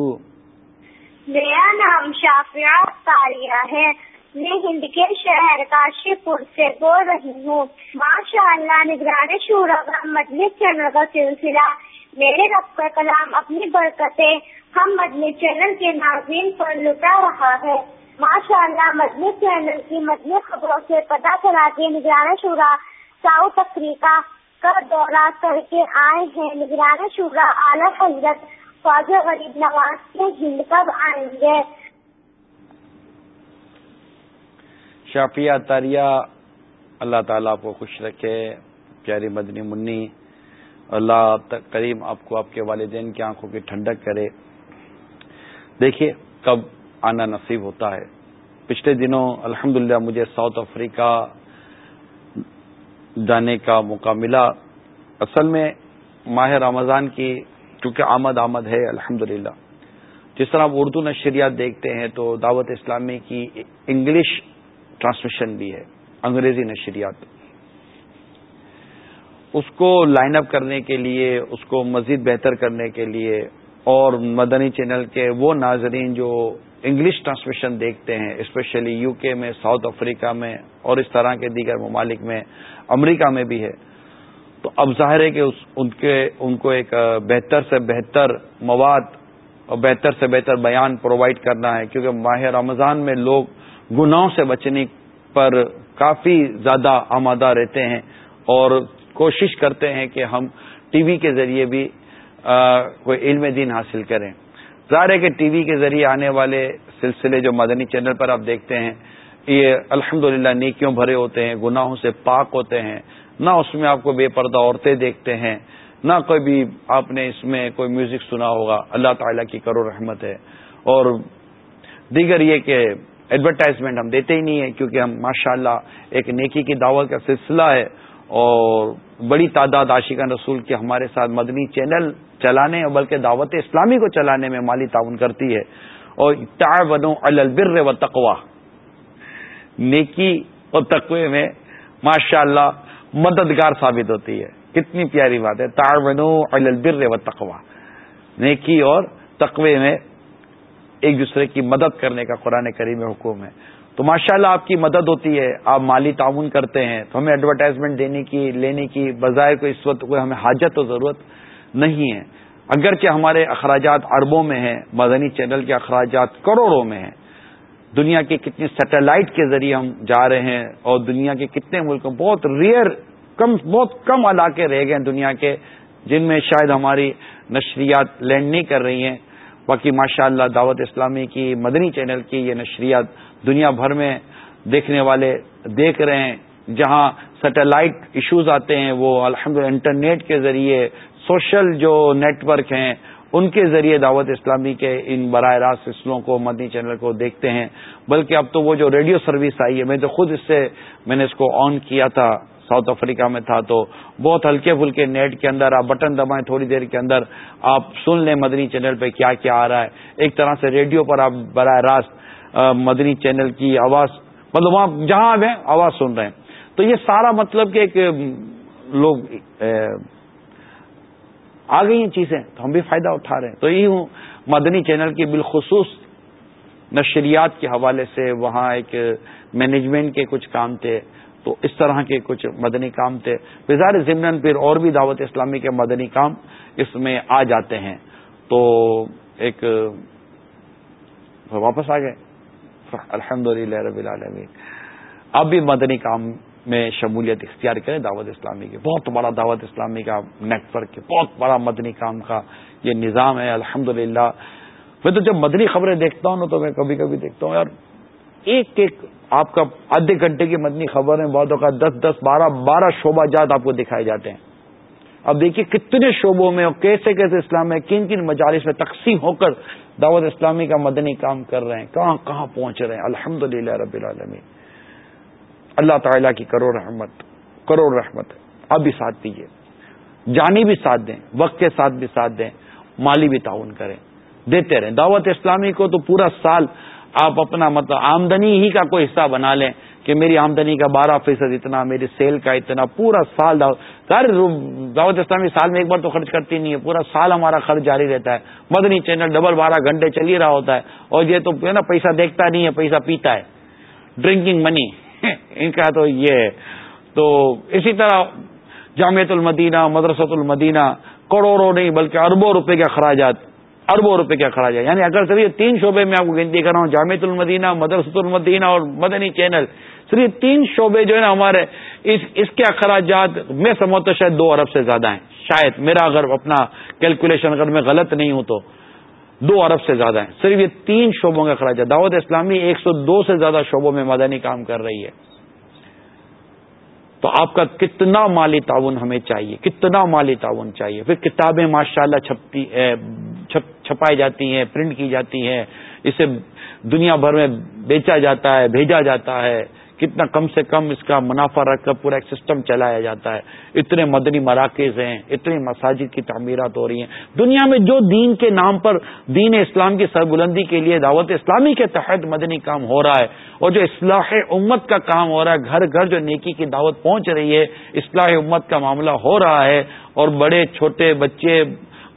میرا نام شافیہ تاریہ ہے۔ میں ہند کے شہر کاشی پور سے بول رہی ہوں۔ ماشاء اللہ نگران شورا مجلس چینل کا سلسلہ۔ میرے رب کا کلام اپنی برکتیں ہم مجلس چینل کے ناظرین پر لٹا رہا ہے۔ ماشاء اللہ مدنی چینل کی مدنی خبروں سے پتا چلا کہ نگران شورا ساؤتھ افریقہ کا دورہ کر کے آئے ہیں۔ نگران شورا اعلی حضرت خواجہ غریب نواز کے ہند کب آئیں گے؟ شافیہ تاریہ اللہ تعالیٰ کو خوش رکھے۔ پیاری مدنی منی اللہ کریم آپ کو آپ کے والدین کی آنکھوں کی ٹھنڈک کرے۔ دیکھیے کب آنا نصیب ہوتا ہے۔ پچھلے دنوں الحمد مجھے ساؤتھ افریقہ جانے کا موقع ملا۔ اصل میں ماہ رمضان کی چونکہ آمد آمد ہے الحمد جس طرح آپ اردو نشریات دیکھتے ہیں تو دعوت اسلامی کی انگلش ٹرانسمیشن بھی ہے، انگریزی نشریات۔ اس کو لائن اپ کرنے کے لیے، اس کو مزید بہتر کرنے کے لیے اور مدنی چینل کے وہ ناظرین جو انگلش ٹرانسمیشن دیکھتے ہیں اسپیشلی یو کے میں ساؤتھ افریقہ میں اور اس طرح کے دیگر ممالک میں، امریکہ میں بھی ہے۔ تو اب ظاہر ہے کہ ان کے، ان کو ایک بہتر سے بہتر مواد اور بہتر سے بہتر بیان پرووائڈ کرنا ہے۔ کیونکہ ماہ رمضان میں لوگ گناہوں سے بچنے پر کافی زیادہ آمادہ رہتے ہیں اور کوشش کرتے ہیں کہ ہم ٹی وی کے ذریعے بھی کوئی علم دین حاصل کریں۔ ظاہر ہے کہ ٹی وی کے ذریعے آنے والے سلسلے جو مدنی چینل پر آپ دیکھتے ہیں، یہ الحمد نیکیوں بھرے ہوتے ہیں، گناہوں سے پاک ہوتے ہیں۔ نہ اس میں آپ کو بے پردہ عورتیں دیکھتے ہیں، نہ کوئی بھی آپ نے اس میں کوئی میوزک سنا ہوگا۔ اللہ تعالیٰ کی کرو رحمت ہے۔ اور دیگر یہ کہ ایڈورٹائزمنٹ ہم دیتے ہی نہیں ہیں، کیونکہ ہم ماشاء اللہ ایک نیکی کی دعوت کا سلسلہ ہے۔ اور بڑی تعداد عاشقہ رسول کے ہمارے ساتھ مدنی چینل چلانے اور بلکہ دعوت اسلامی کو چلانے میں مالی تعاون کرتی ہے۔ اور تعاون البر و تقوا نیکی اور تقوی میں ماشاء اللہ مددگار ثابت ہوتی ہے۔ کتنی پیاری بات ہے۔ تعاون البر و تقوا نیکی اور تقوی میں ایک دوسرے کی مدد کرنے کا قرآن کریم حکم ہے۔ تو ماشاء اللہ آپ کی مدد ہوتی ہے، آپ مالی تعاون کرتے ہیں، تو ہمیں ایڈورٹائزمنٹ دینے کی، لینے کی بظاہر کو اس وقت کوئی ہمیں حاجت و ضرورت نہیں ہے۔ اگرچہ ہمارے اخراجات اربوں میں ہیں، مدنی چینل کے اخراجات کروڑوں میں ہیں۔ دنیا کے کتنے سیٹلائٹ کے ذریعے ہم جا رہے ہیں اور دنیا کے کتنے ملک بہت ریئر کم، بہت کم علاقے رہ گئے ہیں دنیا کے، جن میں شاید ہماری نشریات لینڈ نہیں کر رہی ہیں۔ باقی ماشاء اللہ دعوت اسلامی کی، مدنی چینل کی یہ نشریات دنیا بھر میں دیکھنے والے دیکھ رہے ہیں۔ جہاں سیٹلائٹ ایشوز آتے ہیں، وہ الحمد انٹرنیٹ کے ذریعے سوشل جو نیٹ ورک ہیں، ان کے ذریعے دعوت اسلامی کے ان براہ راست سلسلوں کو، مدنی چینل کو دیکھتے ہیں۔ بلکہ اب تو وہ جو ریڈیو سروس آئی ہے، میں تو خود اس سے، میں نے اس کو آن کیا تھا، ساؤتھ افریقہ میں تھا، تو بہت ہلکے پھلکے نیٹ کے اندر، آپ بٹن دبائیں تھوڑی دیر کے اندر، آپ سن لیں مدنی چینل پہ کیا کیا آ رہا ہے۔ ایک طرح سے ریڈیو پر آپ براہ راست مدنی چینل کی آواز مطلب وہاں جہاں آپ ہیں آواز سن رہے ہیں۔ تو یہ سارا مطلب کہ ایک لوگ آ گئی ہیں چیزیں، تو ہم بھی فائدہ اٹھا رہے ہیں۔ تو یہی ہوں مدنی چینل کی بالخصوص نشریات کے حوالے سے وہاں ایک مینجمنٹ کے کچھ کام تھے، تو اس طرح کے کچھ مدنی کام تھے۔ بزار ضمن پھر اور بھی دعوت اسلامی کے مدنی کام اس میں آ جاتے ہیں۔ تو ایک واپس آ گئے۔ الحمد للہ رب العالمین۔ اب بھی مدنی کام میں شمولیت اختیار کریں دعوت اسلامی کی بہت بڑا دعوت اسلامی کا نیٹ ورک بہت بڑا مدنی کام کا یہ نظام ہے الحمد للہ میں تو جب مدنی خبریں دیکھتا ہوں نا تو میں کبھی کبھی دیکھتا ہوں، یار ایک ایک آپ کا آدھے گھنٹے کی مدنی خبر ہے بعدوں کا دس دس بارہ بارہ شعبہ جات آپ کو دکھائے جاتے ہیں۔ اب دیکھیے کتنے شعبوں میں اور کیسے کیسے اسلام میں کن کن مجالس میں تقسیم ہو کر دعوت اسلامی کا مدنی کام کر رہے ہیں، کہاں کہاں پہنچ رہے ہیں؟ الحمد للہ رب العالمین۔ اللہ تعالیٰ کی کرو رحمت کرو رحمت۔ اب بھی ساتھ دیجیے جانی بھی ساتھ دیں، وقت کے ساتھ بھی ساتھ دیں، مالی بھی تعاون کریں۔ دیتے رہیں۔ دعوت اسلامی کو تو پورا سال آپ اپنا مطلب آمدنی ہی کا کوئی حصہ بنا لیں کہ میری آمدنی کا بارہ فیصد اتنا، میری سیل کا اتنا، پورا سال دعوت اسلامی سال میں ایک بار تو خرچ کرتی نہیں ہے، پورا سال ہمارا خرچ جاری رہتا ہے۔ مدنی چینل ڈبل بارہ گھنٹے چل ہی رہا ہوتا ہے۔ اور یہ تو نا، پیسہ دیکھتا نہیں ہے، پیسہ پیتا ہے۔ ڈرنکنگ منی، ان کا تو یہ ہے۔ تو اسی طرح جامعت المدینہ، مدرسۃ المدینہ، کروڑوں نہیں بلکہ اربوں روپے کے اخراجات۔ اربوں روپے کے اخراجات یعنی اگر صرف تین شعبے میں آپ کو گنتی کر رہا ہوں جامعت المدینہ، مدرسۃ المدینہ اور مدنی چینل، صرف تین شعبے جو ہے نا ہمارے، اس اس کے اخراجات میں سمجھتا شاید دو ارب سے زیادہ ہیں۔ شاید میرا اگر اپنا کیلکولیشن اگر میں غلط نہیں ہوں تو دو ارب سے زیادہ ہیں۔ صرف یہ تین شعبوں کا اخراج ہے دعوت اسلامی ایک سو دو سے زیادہ شعبوں میں مدنی کام کر رہی ہے۔ تو آپ کا کتنا مالی تعاون ہمیں چاہیے، کتنا مالی تعاون چاہیے؟ پھر کتابیں ماشاء اللہ چھپ، چھپائی جاتی ہیں، پرنٹ کی جاتی ہیں، اسے دنیا بھر میں بیچا جاتا ہے، بھیجا جاتا ہے۔ کتنا کم سے کم اس کا منافع رکھ کر پورا ایک سسٹم چلایا جاتا ہے۔ اتنے مدنی مراکز ہیں، اتنی مساجد کی تعمیرات ہو رہی ہیں۔ دنیا میں جو دین کے نام پر دین اسلام کی سربلندی کے لیے دعوت اسلامی کے تحت مدنی کام ہو رہا ہے اور جو اصلاح امت کا کام ہو رہا ہے، گھر گھر جو نیکی کی دعوت پہنچ رہی ہے، اصلاح امت کا معاملہ ہو رہا ہے اور بڑے، چھوٹے بچے،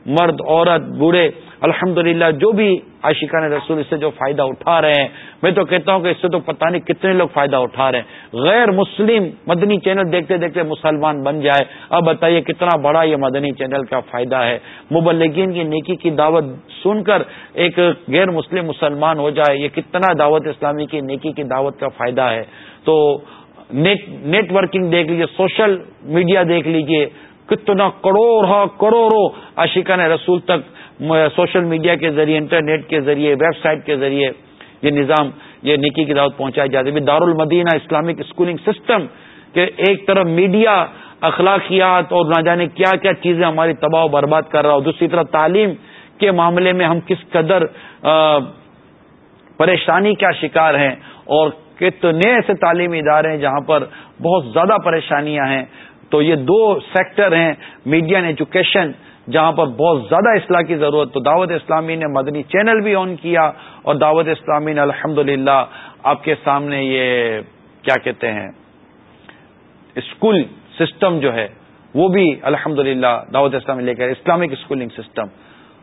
مرد، عورت، بوڑھے الحمد جو بھی عاشقان رسول اس سے جو فائدہ اٹھا رہے ہیں۔ میں تو کہتا ہوں کہ اس سے تو پتہ نہیں کتنے لوگ فائدہ اٹھا رہے ہیں۔ غیر مسلم مدنی چینل دیکھتے دیکھتے مسلمان بن جائے۔ اب بتائیے کتنا بڑا یہ مدنی چینل کا فائدہ ہے۔ مبلگین کی نیکی کی دعوت سن کر ایک غیر مسلم مسلمان ہو جائے، یہ کتنا دعوت اسلامی کی نیکی کی دعوت کا فائدہ ہے۔ تو نیٹ ورکنگ دیکھ لیجیے سوشل میڈیا دیکھ لیجیے کتنا کروڑ ہاں کروڑوں عاشقان رسول تک سوشل میڈیا کے ذریعے، انٹرنیٹ کے ذریعے، ویب سائٹ کے ذریعے یہ نظام، یہ نکی کی دعوت پہنچائی جاتی ہے۔ دار المدینہ اسلامک اسکولنگ سسٹم کہ ایک طرف میڈیا، اخلاقیات اور نہ جانے کیا کیا چیزیں ہماری تباہ و برباد کر رہا اور دوسری طرف تعلیم کے معاملے میں ہم کس قدر پریشانی کا شکار ہیں اور کتنے ایسے تعلیمی ادارے ہیں جہاں پر بہت زیادہ پریشانیاں ہیں۔ تو یہ دو سیکٹر ہیں، میڈیا اینڈ ایجوکیشن جہاں پر بہت زیادہ اصلاح کی ضرورت، تو دعوت اسلامی نے مدنی چینل بھی آن کیا اور دعوت اسلامی نے الحمد آپ کے سامنے یہ کیا کہتے ہیں، اسکول سسٹم جو ہے، وہ بھی الحمد دعوت اسلامی لے کر اسلامک اسکولنگ سسٹم۔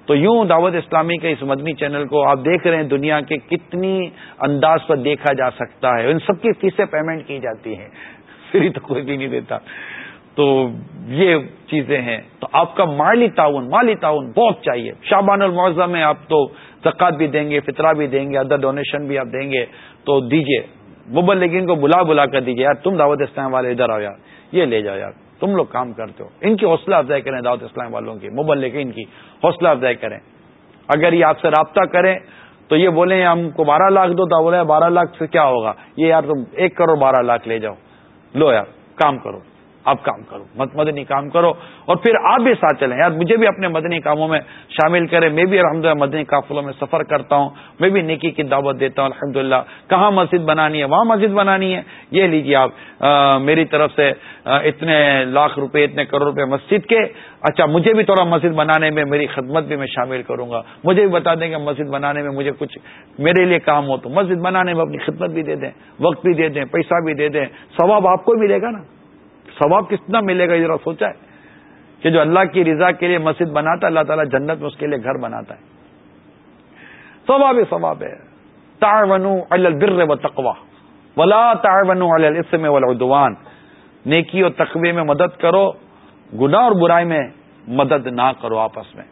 تو یوں دعوت اسلامی کے اس مدنی چینل کو آپ دیکھ رہے ہیں، دنیا کے کتنی انداز پر دیکھا جا سکتا ہے۔ ان سب کی فیسیں پیمنٹ کی جاتی ہیں۔ فری تو کوئی بھی نہیں دیتا۔ تو یہ چیزیں ہیں۔ تو آپ کا مالی تعاون مالی تعاون بہت چاہیے۔ شابان المعضہ میں آپ تو زکات بھی دیں گے، فطرہ بھی دیں گے ادر ڈونیشن بھی آپ دیں گے۔ تو دیجیے مبلگین کو بلا بلا کر دیجیے یار تم دعوت اسلام والے ادھر آؤ یار، یہ لے جاؤ یار۔ تم لوگ کام کرتے ہو۔ ان کی حوصلہ افزائی کریں دعوت اسلام والوں کی مبلگین کی حوصلہ افزائی کریں۔ اگر یہ آپ سے رابطہ کریں تو یہ بولیں ہم کو بارہ لاکھ دو تو بولے بارہ لاکھ سے کیا ہوگا؟ یہ یار تم ایک کروڑ بارہ لاکھ لے جاؤ۔ لو یار، کام کرو۔ آپ کام کرو مت مدنی کام کرو۔ اور پھر آپ بھی ساتھ چلیں۔ یار، مجھے بھی اپنے مدنی کاموں میں شامل کریں۔ میں بھی الحمد مدنی قافلوں میں سفر کرتا ہوں۔ میں بھی نیکی کی دعوت دیتا ہوں الحمد کہاں مسجد بنانی ہے؟ وہاں مسجد بنانی ہے۔ یہ لیجیے آپ میری طرف سے اتنے لاکھ روپے، اتنے کروڑ روپے مسجد کے۔ اچھا مجھے بھی تھوڑا مسجد بنانے میں، میری خدمت بھی میں شامل کروں گا۔ مجھے بھی بتا دیں کہ مسجد بنانے میں مجھے کچھ میرے لیے کام ہو تو مسجد بنانے میں اپنی خدمت بھی دے دیں، وقت بھی دے دیں، پیسہ بھی دے دیں۔ ثواب آپ کو ملے گا نا۔ ثواب کتنا ملے گا؟ ذرا سوچا ہے کہ جو اللہ کی رضا کے لیے مسجد بناتا ہے، اللہ تعالیٰ جنت میں اس کے لیے گھر بناتا ہے۔ ثواب ثواب ہے۔ البر و تقوا ولا الاسم والعدوان۔ نیکی اور تقوی میں مدد کرو، گناہ اور برائی میں مدد نہ کرو آپس میں۔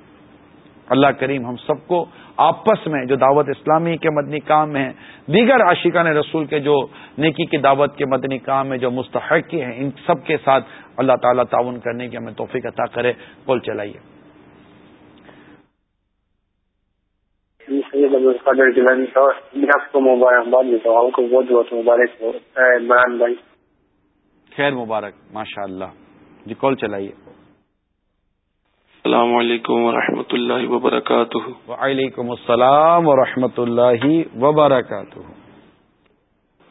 اللہ کریم ہم سب کو آپس میں جو دعوت اسلامی کے مدنی کام میں دیگر عاشقان رسول کے جو نیکی کی دعوت کے مدنی کام میں جو مستحق ہیں ان سب کے ساتھ اللہ تعالیٰ تعاون کرنے کی ہمیں توفیق عطا کرے۔ کول چلائیے۔ خیر مبارک ماشاء اللہ جی کال چلائیے۔ السلام علیکم ورحمۃ اللہ وبرکاتہ۔ وعلیکم السلام ورحمۃ اللہ وبرکاتہ۔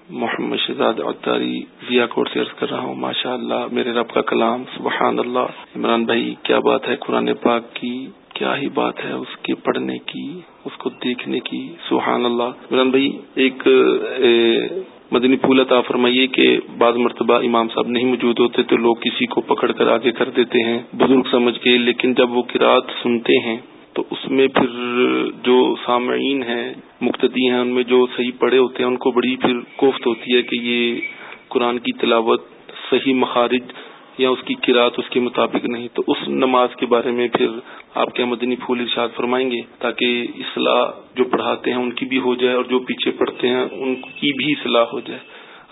محمد شہزاد اتاری ضیا کوٹ سے عرض کر رہا ہوں ماشاء اللہ میرے رب کا کلام سبحان اللہ عمران بھائی کیا بات ہے؟ قرآن پاک کی کیا ہی بات ہے؟ اس کے پڑھنے کی اس کو دیکھنے کی سبحان اللہ عمران بھائی ایک مدنی پھول عطا فرمائیے کہ بعض مرتبہ امام صاحب نہیں موجود ہوتے تو لوگ کسی کو پکڑ کر آگے کر دیتے ہیں، بزرگ سمجھ کے، لیکن جب وہ کراط سنتے ہیں تو اس میں پھر جو سامعین ہیں، مقتدی ہیں، ان میں جو صحیح پڑھے ہوتے ہیں، ان کو بڑی پھر کوفت ہوتی ہے کہ یہ قرآن کی تلاوت صحیح مخارج یا اس کی کراط اس کے مطابق نہیں تو اس نماز کے بارے میں پھر آپ کے مدنی پھول ارشاد فرمائیں گے تاکہ اصلاح جو پڑھاتے ہیں ان کی بھی ہو جائے اور جو پیچھے پڑھتے ہیں ان کی بھی اصلاح ہو جائے۔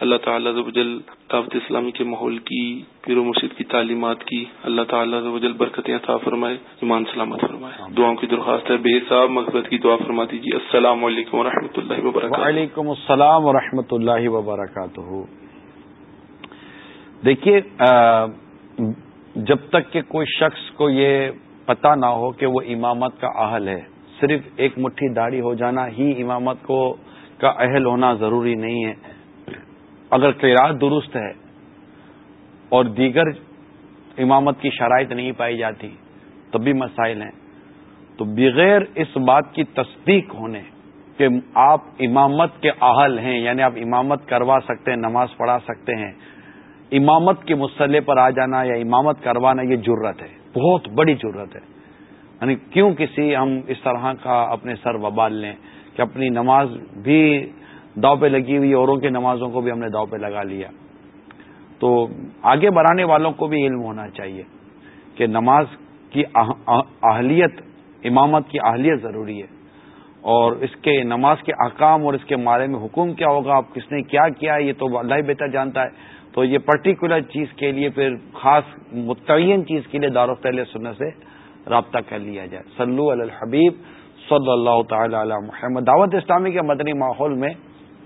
اللہ تعالیٰ زبجل دعوت اسلامی کے ماحول کی پیر و مرشد کی تعلیمات کی اللہ تعالیٰ زبجل برکتیں عطا فرمائے ایمان سلامت فرمائے۔ دعاؤں کی درخواست ہے بے صاحب مغفرت کی دعا فرما دیجیے السلام علیکم و اللہ وبرکاتہ۔ وعلیکم السلام و اللہ وبرکاتہ۔ دیکھیے جب تک کہ کوئی شخص کو یہ پتا نہ ہو کہ وہ امامت کا اہل ہے، صرف ایک مٹھی داڑھی ہو جانا ہی امامت کو کا اہل ہونا ضروری نہیں ہے۔ اگر قیرات درست ہے اور دیگر امامت کی شرائط نہیں پائی جاتی، تب بھی مسائل ہیں۔ تو بغیر اس بات کی تصدیق ہونے کہ آپ امامت کے اہل ہیں یعنی آپ امامت کروا سکتے ہیں، نماز پڑھا سکتے ہیں امامت کے مسئلے پر آ جانا یا امامت کروانا یہ ضرورت ہے، بہت بڑی ضرورت ہے۔ یعنی کیوں کسی ہم اس طرح کا اپنے سر وبال لیں کہ اپنی نماز بھی داؤ پہ لگی ہوئی اوروں کی نمازوں کو بھی ہم نے داؤ پہ لگا لیا۔ تو آگے بڑھانے والوں کو بھی علم ہونا چاہیے کہ نماز کی اہلیت، امامت کی اہلیت ضروری ہے۔ اور اس کے نماز کے احکام اور اس کے بارے میں حکم کیا ہوگا، آپ کس نے کیا کیا یہ تو اللہ ہی بہتر جانتا ہے۔ تو یہ پرٹیکولر چیز کے لیے پھر خاص متعین چیز کے لیے دار پہلے سننے سے رابطہ کر لیا جائے۔ سلو الحبیب صلی اللہ تعالی علی محمد۔ دعوت اسلامی کے مدنی ماحول میں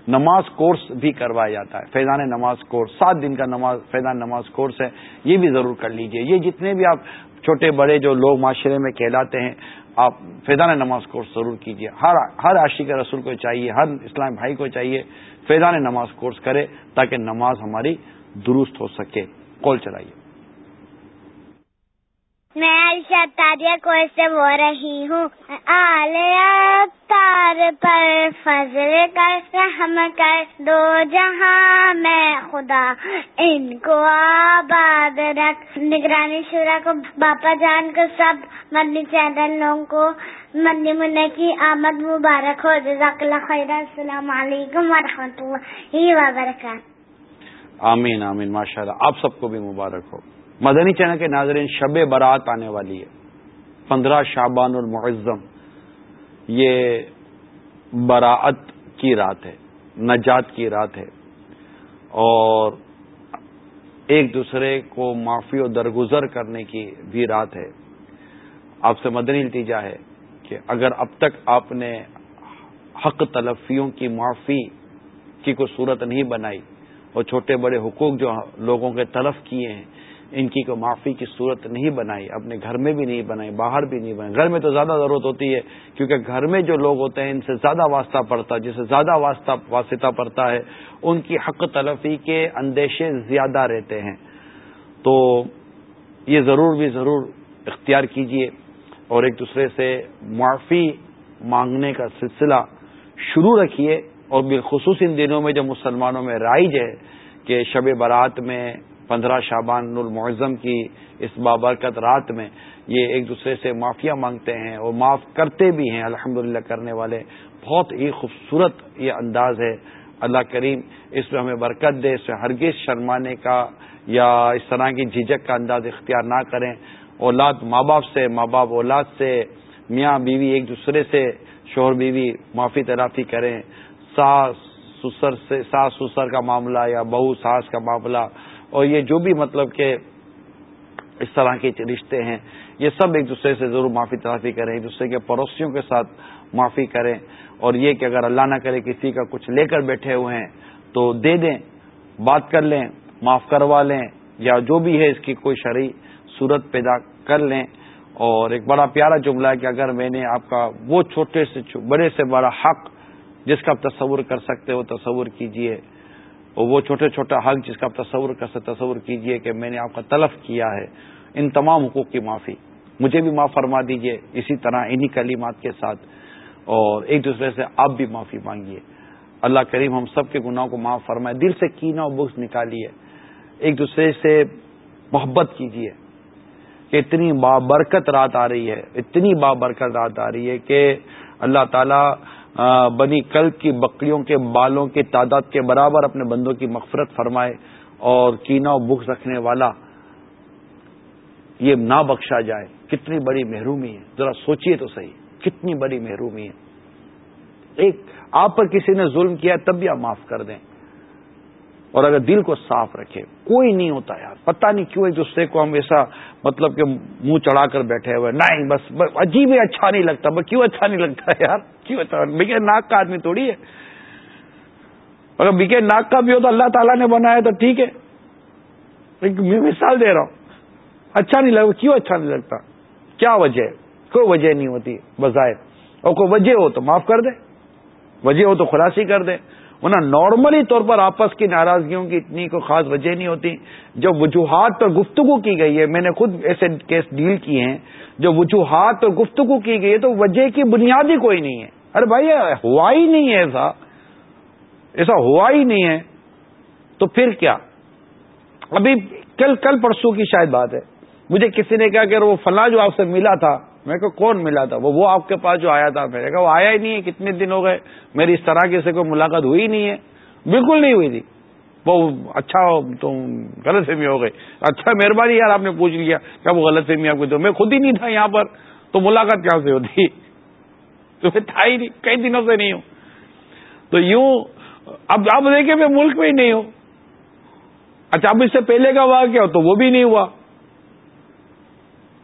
نماز کورس بھی کروایا جاتا ہے۔ فیضان نماز کورس، سات دن کا نماز، فیضان نماز کورس ہے۔ یہ بھی ضرور کر لیجیے۔ یہ جتنے بھی آپ چھوٹے بڑے جو لوگ معاشرے میں کہلاتے ہیں، آپ فیضان نماز کورس ضرور کیجیے ہر ہر عاشق رسول کو چاہیے، ہر اسلام بھائی کو چاہیے فیضان نماز کورس کرے تاکہ نماز ہماری درست ہو سکے۔ کال چلائیے۔ میں عائشہ تاریہ کو سے بول رہی ہوں۔ آلیا تار پر فضل کر رحم کر دو جہاں میں خدا۔ ان کو آباد رکھ۔ نگرانی شورا کو، باپا جان کو سب۔ مدنی چینل لوگوں کو۔ مدنی منع کی آمد مبارک ہو۔ جزاک اللہ خیر السلام علیکم و رحمۃ اللہ وبرکاتہ۔ آمین آمین ماشاء اللہ آپ سب کو بھی مبارک ہو۔ مدنی چینل کے ناظرین، شب برات آنے والی ہے۔ پندرہ شابان المعظم۔ یہ براعت کی رات ہے، نجات کی رات ہے۔ اور ایک دوسرے کو معافی و درگزر کرنے کی بھی رات ہے۔ آپ سے مدنی التیجا ہے کہ اگر اب تک آپ نے حق تلفیوں کی معافی کی کوئی صورت نہیں بنائی اور چھوٹے بڑے حقوق جو لوگوں کے طرف کیے ہیں، ان کی کوئی معافی کی صورت نہیں بنائی، اپنے گھر میں بھی نہیں بنائی، باہر بھی نہیں بنائی۔ گھر میں تو زیادہ ضرورت ہوتی ہے، کیونکہ گھر میں جو لوگ ہوتے ہیں، ان سے زیادہ واسطہ پڑتا ہے جس سے زیادہ واسطہ واسطہ پڑتا ہے، ان کی حق تلفی کے اندیشے زیادہ رہتے ہیں۔ تو یہ ضرور بھی ضرور اختیار کیجیے۔ اور ایک دوسرے سے معافی مانگنے کا سلسلہ شروع رکھیے اور بالخصوص ان دنوں میں جب مسلمانوں میں رائج ہے کہ شب برات میں پندرہ شابان المعظم کی اس بابرکت رات میں یہ ایک دوسرے سے معافیا مانگتے ہیں اور معاف کرتے بھی ہیں الحمد کرنے والے، بہت ہی خوبصورت یہ انداز ہے۔ اللہ کریم اس میں ہمیں برکت دے، اس میں ہرگز شرمانے کا یا اس طرح کی جھجک کا انداز اختیار نہ کریں۔ اولاد ماں باپ سے، ماں باپ اولاد سے، میاں بیوی ایک دوسرے سے، شوہر بیوی معافی تلافی کریں۔ ساس سسر سے ساس سسر کا معاملہ یا بہو ساس کا معاملہ اور یہ جو بھی مطلب کہ اس طرح کے رشتے ہیں، یہ سب ایک دوسرے سے ضرور معافی تلافی کریں، ایک دوسرے کے پڑوسیوں کے ساتھ معافی کریں اور یہ کہ اگر اللہ نہ کرے کسی کا کچھ لے کر بیٹھے ہوئے ہیں تو دے دیں، بات کر لیں، معاف کروا لیں یا جو بھی ہے اس کی کوئی شرعی صورت پیدا کر لیں۔ اور ایک بڑا پیارا جملہ ہے کہ اگر میں نے آپ کا وہ چھوٹے سے بڑے سے بڑا حق جس کا آپ تصور کر سکتے ہو، تصور کیجیے۔ اور وہ چھوٹے چھوٹا حق جس کا آپ تصور کر سکتے تصور کیجیے کہ میں نے آپ کا تلف کیا ہے۔ ان تمام حقوق کی معافی۔ مجھے بھی معاف فرما دیجیے اسی طرح انہی کلیمات کے ساتھ۔ اور ایک دوسرے سے آپ بھی معافی مانگیے۔ اللہ کریم ہم سب کے گناہوں کو معاف فرمائے۔ دل سے کینا اور بکس نکالیے۔ ایک دوسرے سے محبت کیجیے کہ اتنی بابرکت رات آ رہی ہے۔ اتنی بابرکت رات آ رہی ہے کہ اللہ تعالی بنی کل کی بکریوں کے بالوں کی تعداد کے برابر اپنے بندوں کی مغفرت فرمائے اور کینا و بخ رکھنے والا یہ نہ بخشا جائے۔ کتنی بڑی محرومی ہے۔ ذرا سوچیے تو صحیح۔ کتنی بڑی محرومی ہے۔ ایک، آپ پر کسی نے ظلم کیا تب بھی آپ معاف کر دیں۔ اور اگر دل کو صاف رکھے، کوئی نہیں ہوتا یار، پتہ نہیں کیوں ایک دوسرے کو ہم ایسا مطلب کہ منہ چڑھا کر بیٹھے ہوئے، نہیں، بس عجیب اچھا نہیں لگتا، بس کیوں اچھا نہیں لگتا یار؟ کیوں اچھا؟ بکے ناک کا آدمی تھوڑی ہے۔ اگر بکے ناک کا بھی ہو تو اللہ تعالیٰ نے بنایا تو ٹھیک ہے۔ میں مثال دے رہا ہوں۔ اچھا نہیں لگتا، کیوں اچھا نہیں لگتا؟ کیا وجہ؟ ہے کوئی وجہ نہیں ہوتی، بظاہر۔ اور کوئی وجہ ہو تو معاف کر دے۔ وجہ ہو تو خلاصی کر دے۔ ورنہ نارملی طور پر آپس کی ناراضگیوں کی اتنی کوئی خاص وجہ نہیں ہوتی۔ جب وجوہات پر گفتگو کی گئی ہے، میں نے خود ایسے کیس ڈیل کیے ہیں، جو وجوہات پر گفتگو کی گئی ہے، تو وجہ کی بنیاد ہی کوئی نہیں ہے۔ ارے بھائی ہوا ہی نہیں ہے ایسا۔ ایسا ہوا ہی نہیں ہے۔ تو پھر کیا؟ ابھی کل کل پرسوں کی شاید بات ہے۔ مجھے کسی نے کہا کہ وہ فلاں جو آپ سے ملا تھا میں کہ کون ملا تھا؟ وہ آپ کے پاس جو آیا تھا، میں نے کہا وہ آیا ہی نہیں ہے، کتنے دن ہو گئے، میری اس طرح کی سے کوئی ملاقات ہوئی نہیں ہے۔ بالکل نہیں ہوئی تھی۔ وہ اچھا تو غلط فہمی ہو گئی اچھا مہربانی یار، آپ نے پوچھ لیا کیا وہ غلط فہمی آپ کو میں خود ہی نہیں تھا یہاں پر، تو ملاقات کہاں سے ہوتی؟ تو تھا ہی نہیں، کئی دنوں سے نہیں ہوں۔ تو یوں، اب آپ دیکھیں، میں ملک میں ہی نہیں ہوں۔ اچھا اب اس سے پہلے کا واقعہ، تو وہ بھی نہیں ہوا۔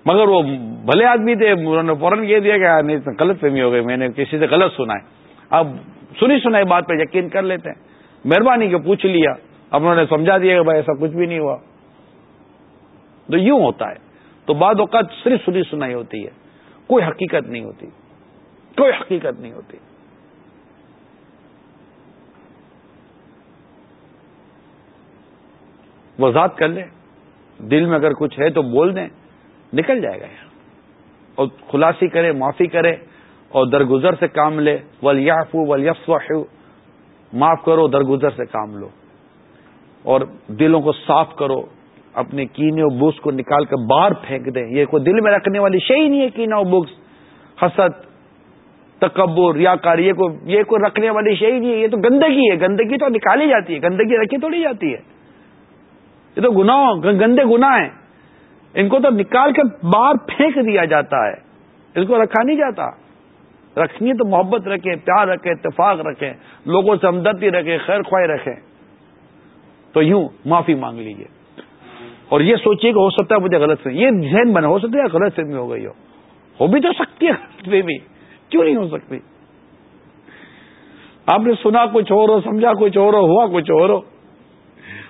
مگر وہ بھلے آدمی تھے، انہوں نے فوراً کہہ دیا کہ نہیں غلط فہمی ہو گئی، میں نے کسی سے غلط سنا ہے۔ اب سنی سنائی بات پہ یقین کر لیتے ہیں۔ مہربانی کے پوچھ لیا۔ اب انہوں نے سمجھا دیا کہ بھائی ایسا کچھ بھی نہیں ہوا۔ تو یوں ہوتا ہے۔ تو بعد اوقات صرف سنی سنائی ہوتی ہے۔ کوئی حقیقت نہیں ہوتی۔ کوئی حقیقت نہیں ہوتی۔ وضاحت کر لیں۔ دل میں اگر کچھ ہے تو بول دیں۔ نکل جائے گا۔ یار اور خلاصی کرے، معافی کرے اور درگزر سے کام لے۔ ولیافو ولیف معاف کرو، درگزر سے کام لو۔ اور دلوں کو صاف کرو اپنے کینے و بوس کو نکال کر باہر پھینک دیں۔ یہ کوئی دل میں رکھنے والی شے ہی نہیں ہے کینا و بکس حسد، تکبر ریا کاری یہ کوئی رکھنے والی شے ہی نہیں ہے۔ یہ تو گندگی ہے۔ گندگی تو نکالی جاتی ہے۔ گندگی رکھی توڑی جاتی ہے۔ یہ تو گناہ، گندے گناہ ہیں۔ ان کو تو نکال کے باہر پھینک دیا جاتا ہے۔ اس کو رکھا نہیں جاتا۔ رکھنی تو محبت رکھیں، پیار رکھیں، اتفاق رکھیں، لوگوں سے ہمدردی رکھیں، خیر خواہ رکھیں۔ تو یوں معافی مانگ لیجیے اور یہ سوچیے کہ ہو سکتا ہے مجھے غلط فہمی یہ ذہن بنا ہو سکتا ہے، غلط فہمی ہو گئی ہو۔ ہو بھی تو سکتی ہے، غلط فہمی کیوں نہیں ہو سکتی؟ آپ نے سنا کچھ اور ہو، سمجھا کچھ اور ہو، ہوا کچھ اور ہو۔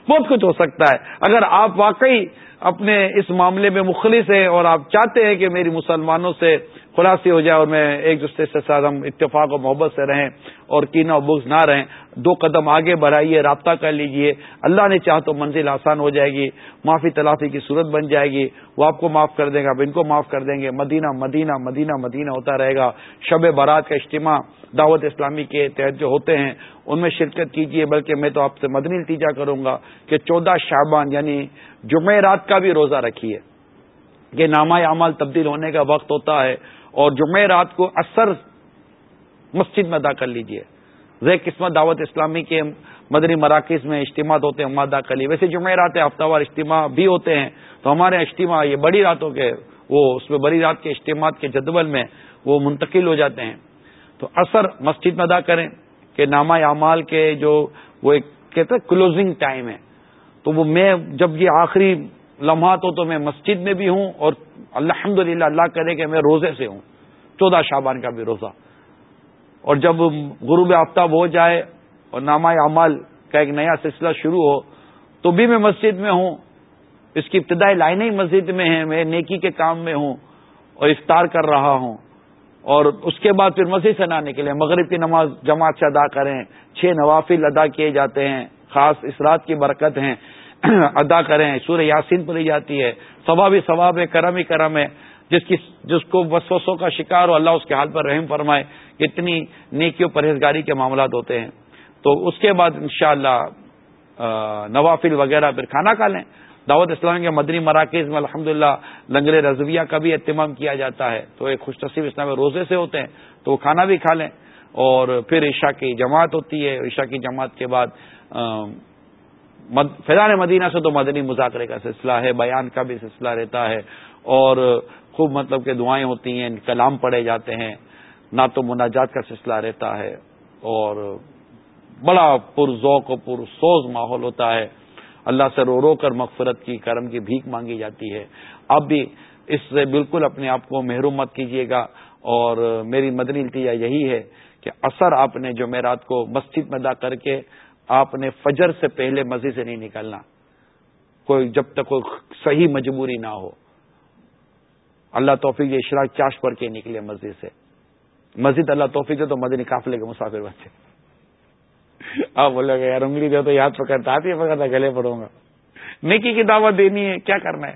بہت کچھ ہو سکتا ہے۔ اگر آپ واقعی اپنے اس معاملے میں مخلص ہیں اور آپ چاہتے ہیں کہ میری مسلمانوں سے خلاصی ہو جائے اور میں ایک دوسرے سے ساتھ ہم اتفاق و محبت سے رہیں اور کینا و بغض نہ رہیں، دو قدم آگے بڑھائیے، رابطہ کر لیجیے۔ اللہ نے چاہ تو منزل آسان ہو جائے گی، معافی تلافی کی صورت بن جائے گی۔ وہ آپ کو معاف کر دیں گا اب ان کو معاف کر دیں گے۔ مدینہ مدینہ مدینہ مدینہ ہوتا رہے گا۔ شب بارات کا اجتماع دعوت اسلامی کے تحت جو ہوتے ہیں، ان میں شرکت کیجیے بلکہ میں تو آپ سے مدنی نتیجہ کروں گا کہ چودہ شعبان یعنی جمعرات کا بھی روزہ رکھیے۔ کہ نامہ اعمال تبدیل ہونے کا وقت ہوتا ہے۔ اور جمعرات کو اثر مسجد میں ادا کر لیجیے زی قسمت دعوت اسلامی کے مدنی مراکز میں اجتماع ہوتے ہیں ادا کر لیے ویسے جمعرات ہفتہ وار اجتماع بھی ہوتے ہیں، تو ہمارے اجتماع یہ بڑی راتوں کے، وہ اس میں بڑی رات کے اجتماع کے جدول میں وہ منتقل ہو جاتے ہیں۔ تو اثر مسجد میں ادا کریں کہ نامہ اعمال کے جو وہ ایک کہتے ہیں کلوزنگ ٹائم ہے۔ تو وہ میں جب یہ آخری لمحات ہو تو میں مسجد میں بھی ہوں اور الحمد اللہ کرے کہ میں روزے سے ہوں۔ چودہ شابان کا بھی روزہ۔ اور جب غروب آفتاب ہو جائے اور نامہ اعمال کا ایک نیا سلسلہ شروع ہو، تو بھی میں مسجد میں ہوں۔ اس کی ابتدائی لائنیں مسجد میں ہیں۔ میں نیکی کے کام میں ہوں اور افطار کر رہا ہوں۔ اور اس کے بعد پھر مسجد سے نہ نکلیں۔ مغرب کی نماز جماعت سے ادا کریں۔ چھ نوافل ادا کیے جاتے ہیں۔ خاص اس رات کی برکت ہیں۔ ادا کریں، سورہ یاسین پڑھی جاتی ہے۔ ثواب ہی ثواب ہے کرم ہی کرم ہے۔ جس کی، جس کو وسوسوں کا شکار ہو، اللہ اس کے حال پر رحم فرمائے۔ اتنی نیکیوں پرہیزگاری کے معاملات ہوتے ہیں۔ تو اس کے بعد انشاءاللہ نوافل وغیرہ پھر کھانا کھا لیں۔ دعوت اسلام کے مدنی مراکز میں الحمد للہ لنگر رضویہ کا بھی اہتمام کیا جاتا ہے۔ تو ایک خوش نصیب اسلام روزے سے ہوتے ہیں۔ تو وہ کھانا بھی کھا لیں۔ اور پھر عشاء کی جماعت ہوتی ہے۔ عشاء کی جماعت کے بعد فیضان مدینہ سے تو مدنی مذاکرے کا سلسلہ ہے، بیان کا بھی سلسلہ رہتا ہے اور خوب مطلب کہ دعائیں ہوتی ہیں کلام پڑھے جاتے ہیں، نہ تو مناجات کا سلسلہ رہتا ہے اور بڑا پر ذوق و پر سوز ماحول ہوتا ہے۔ اللہ سے رو رو کر مغفرت کی، کرم کی بھیک مانگی جاتی ہے۔ اب بھی اس سے بالکل اپنے آپ کو محروم مت کیجیے گا۔ اور میری مدنی التجا یہی ہے کہ اثر آپ نے جو میرات کو مسجد میں ادا کر کے آپ نے فجر سے پہلے مسجد سے نہیں نکلنا۔ کوئی جب تک کوئی صحیح مجبوری نہ ہو۔ اللہ توفیق یہ اشراق چاش پر کے نکلے مسجد سے۔ مسجد اللہ توفیق ہے تو مدنی قافلے کے مسافر بچے۔ آپ بولے گا، یار انگلی دے تو یاد پکڑتا آتی ہے پکڑتا، گلے پڑوں گا۔ نیکی کی دعوت دینی ہے، کیا کرنا ہے؟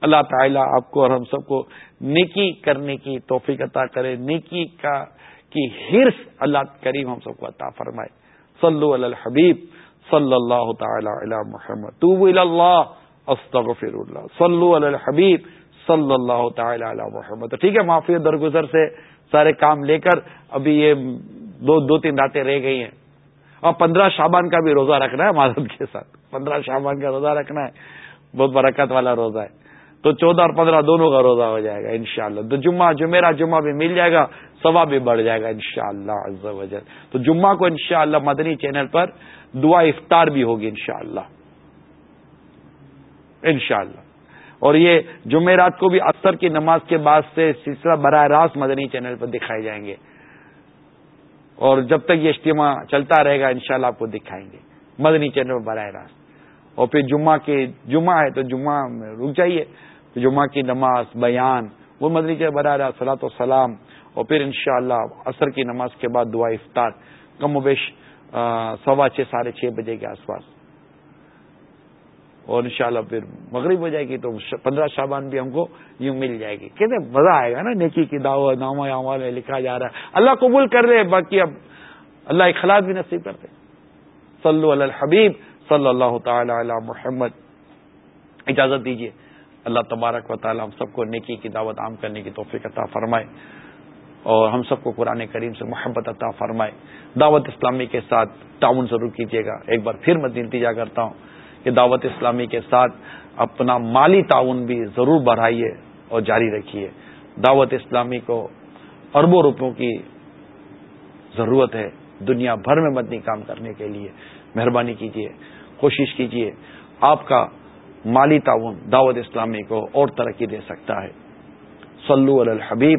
اللہ تعالیٰ آپ کو اور ہم سب کو نیکی کرنے کی توفیق عطا کرے۔ نیکی کا کی ہرس اللہ کریم ہم سب کو عطا فرمائے۔ صلو علی الحبیب صلی اللہ تعالی علی محمد. توبو توب اللہ استغفر اللہ صلو علی الحبیب صلی اللہ تعالی علی محمد. تو ٹھیک ہے، معافی درگزر سے سارے کام لے کر ابھی یہ دو دو تین راتیں رہ گئی ہیں۔ اور پندرہ شابان کا بھی روزہ رکھنا ہے معذرت کے ساتھ۔ پندرہ شابان کا روزہ رکھنا ہے، بہت برکت والا روزہ ہے۔ تو چودہ اور پندرہ دونوں کا روزہ ہو جائے گا انشاءاللہ۔ تو جمعہ جمعرا جمعہ بھی مل جائے گا۔ سوا بھی بڑھ جائے گا انشاءاللہ شاء اللہ تو جمعہ کو انشاءاللہ مدنی چینل پر دعا افطار بھی ہوگی انشاءاللہ۔ انشاءاللہ۔ اور یہ جمعرات کو بھی اثر کی نماز کے بعد سے سلسلہ براہ راست مدنی چینل پر دکھائے جائیں گے۔ اور جب تک یہ اجتماع چلتا رہے گا انشاءاللہ آپ کو دکھائیں گے۔ مدنی چینل پر براہ راست۔ اور پھر جمعہ کے جمعہ ہے تو جمعہ میں رک جائیے۔ جمعہ کی نماز بیان، وہ مدنی چینل براہ راست سلاۃ و سلام اور پھر انشاءاللہ شاء عصر کی نماز کے بعد دعا افطار کم و بیش سوا چھ، ساڑھے چھ بجے کے آس پاس۔ اور انشاءاللہ پھر مغرب ہو جائے گی تو پندرہ شابان بھی ہم کو یوں مل جائے گی۔ کہتے مزہ آئے گا نا، نیکی کی دعوت، نامہ اعمال میں لکھا جا رہا ہے۔ اللہ قبول کر رہے باقی اب اللہ اخلاق بھی نصیب کرتے۔ صلو علی الحبیب، صلی اللہ تعالی علی محمد۔ اجازت دیجیے اللہ تبارک و تعالی ہم سب کو نیکی کی دعوت عام کرنے کی توفیق عطا فرمائے۔ اور ہم سب کو قرآن کریم سے محبت عطا فرمائے۔ دعوت اسلامی کے ساتھ تعاون ضرور کیجیے گا۔ ایک بار پھر میں التجا کرتا ہوں کہ دعوت اسلامی کے ساتھ اپنا مالی تعاون بھی ضرور بڑھائیے اور جاری رکھیے۔ دعوت اسلامی کو اربوں روپوں کی ضرورت ہے دنیا بھر میں مدنی کام کرنے کے لیے۔ مہربانی کیجیے، کوشش کیجیے۔ آپ کا مالی تعاون دعوت اسلامی کو اور ترقی دے سکتا ہے۔ صلو علی الحبیب۔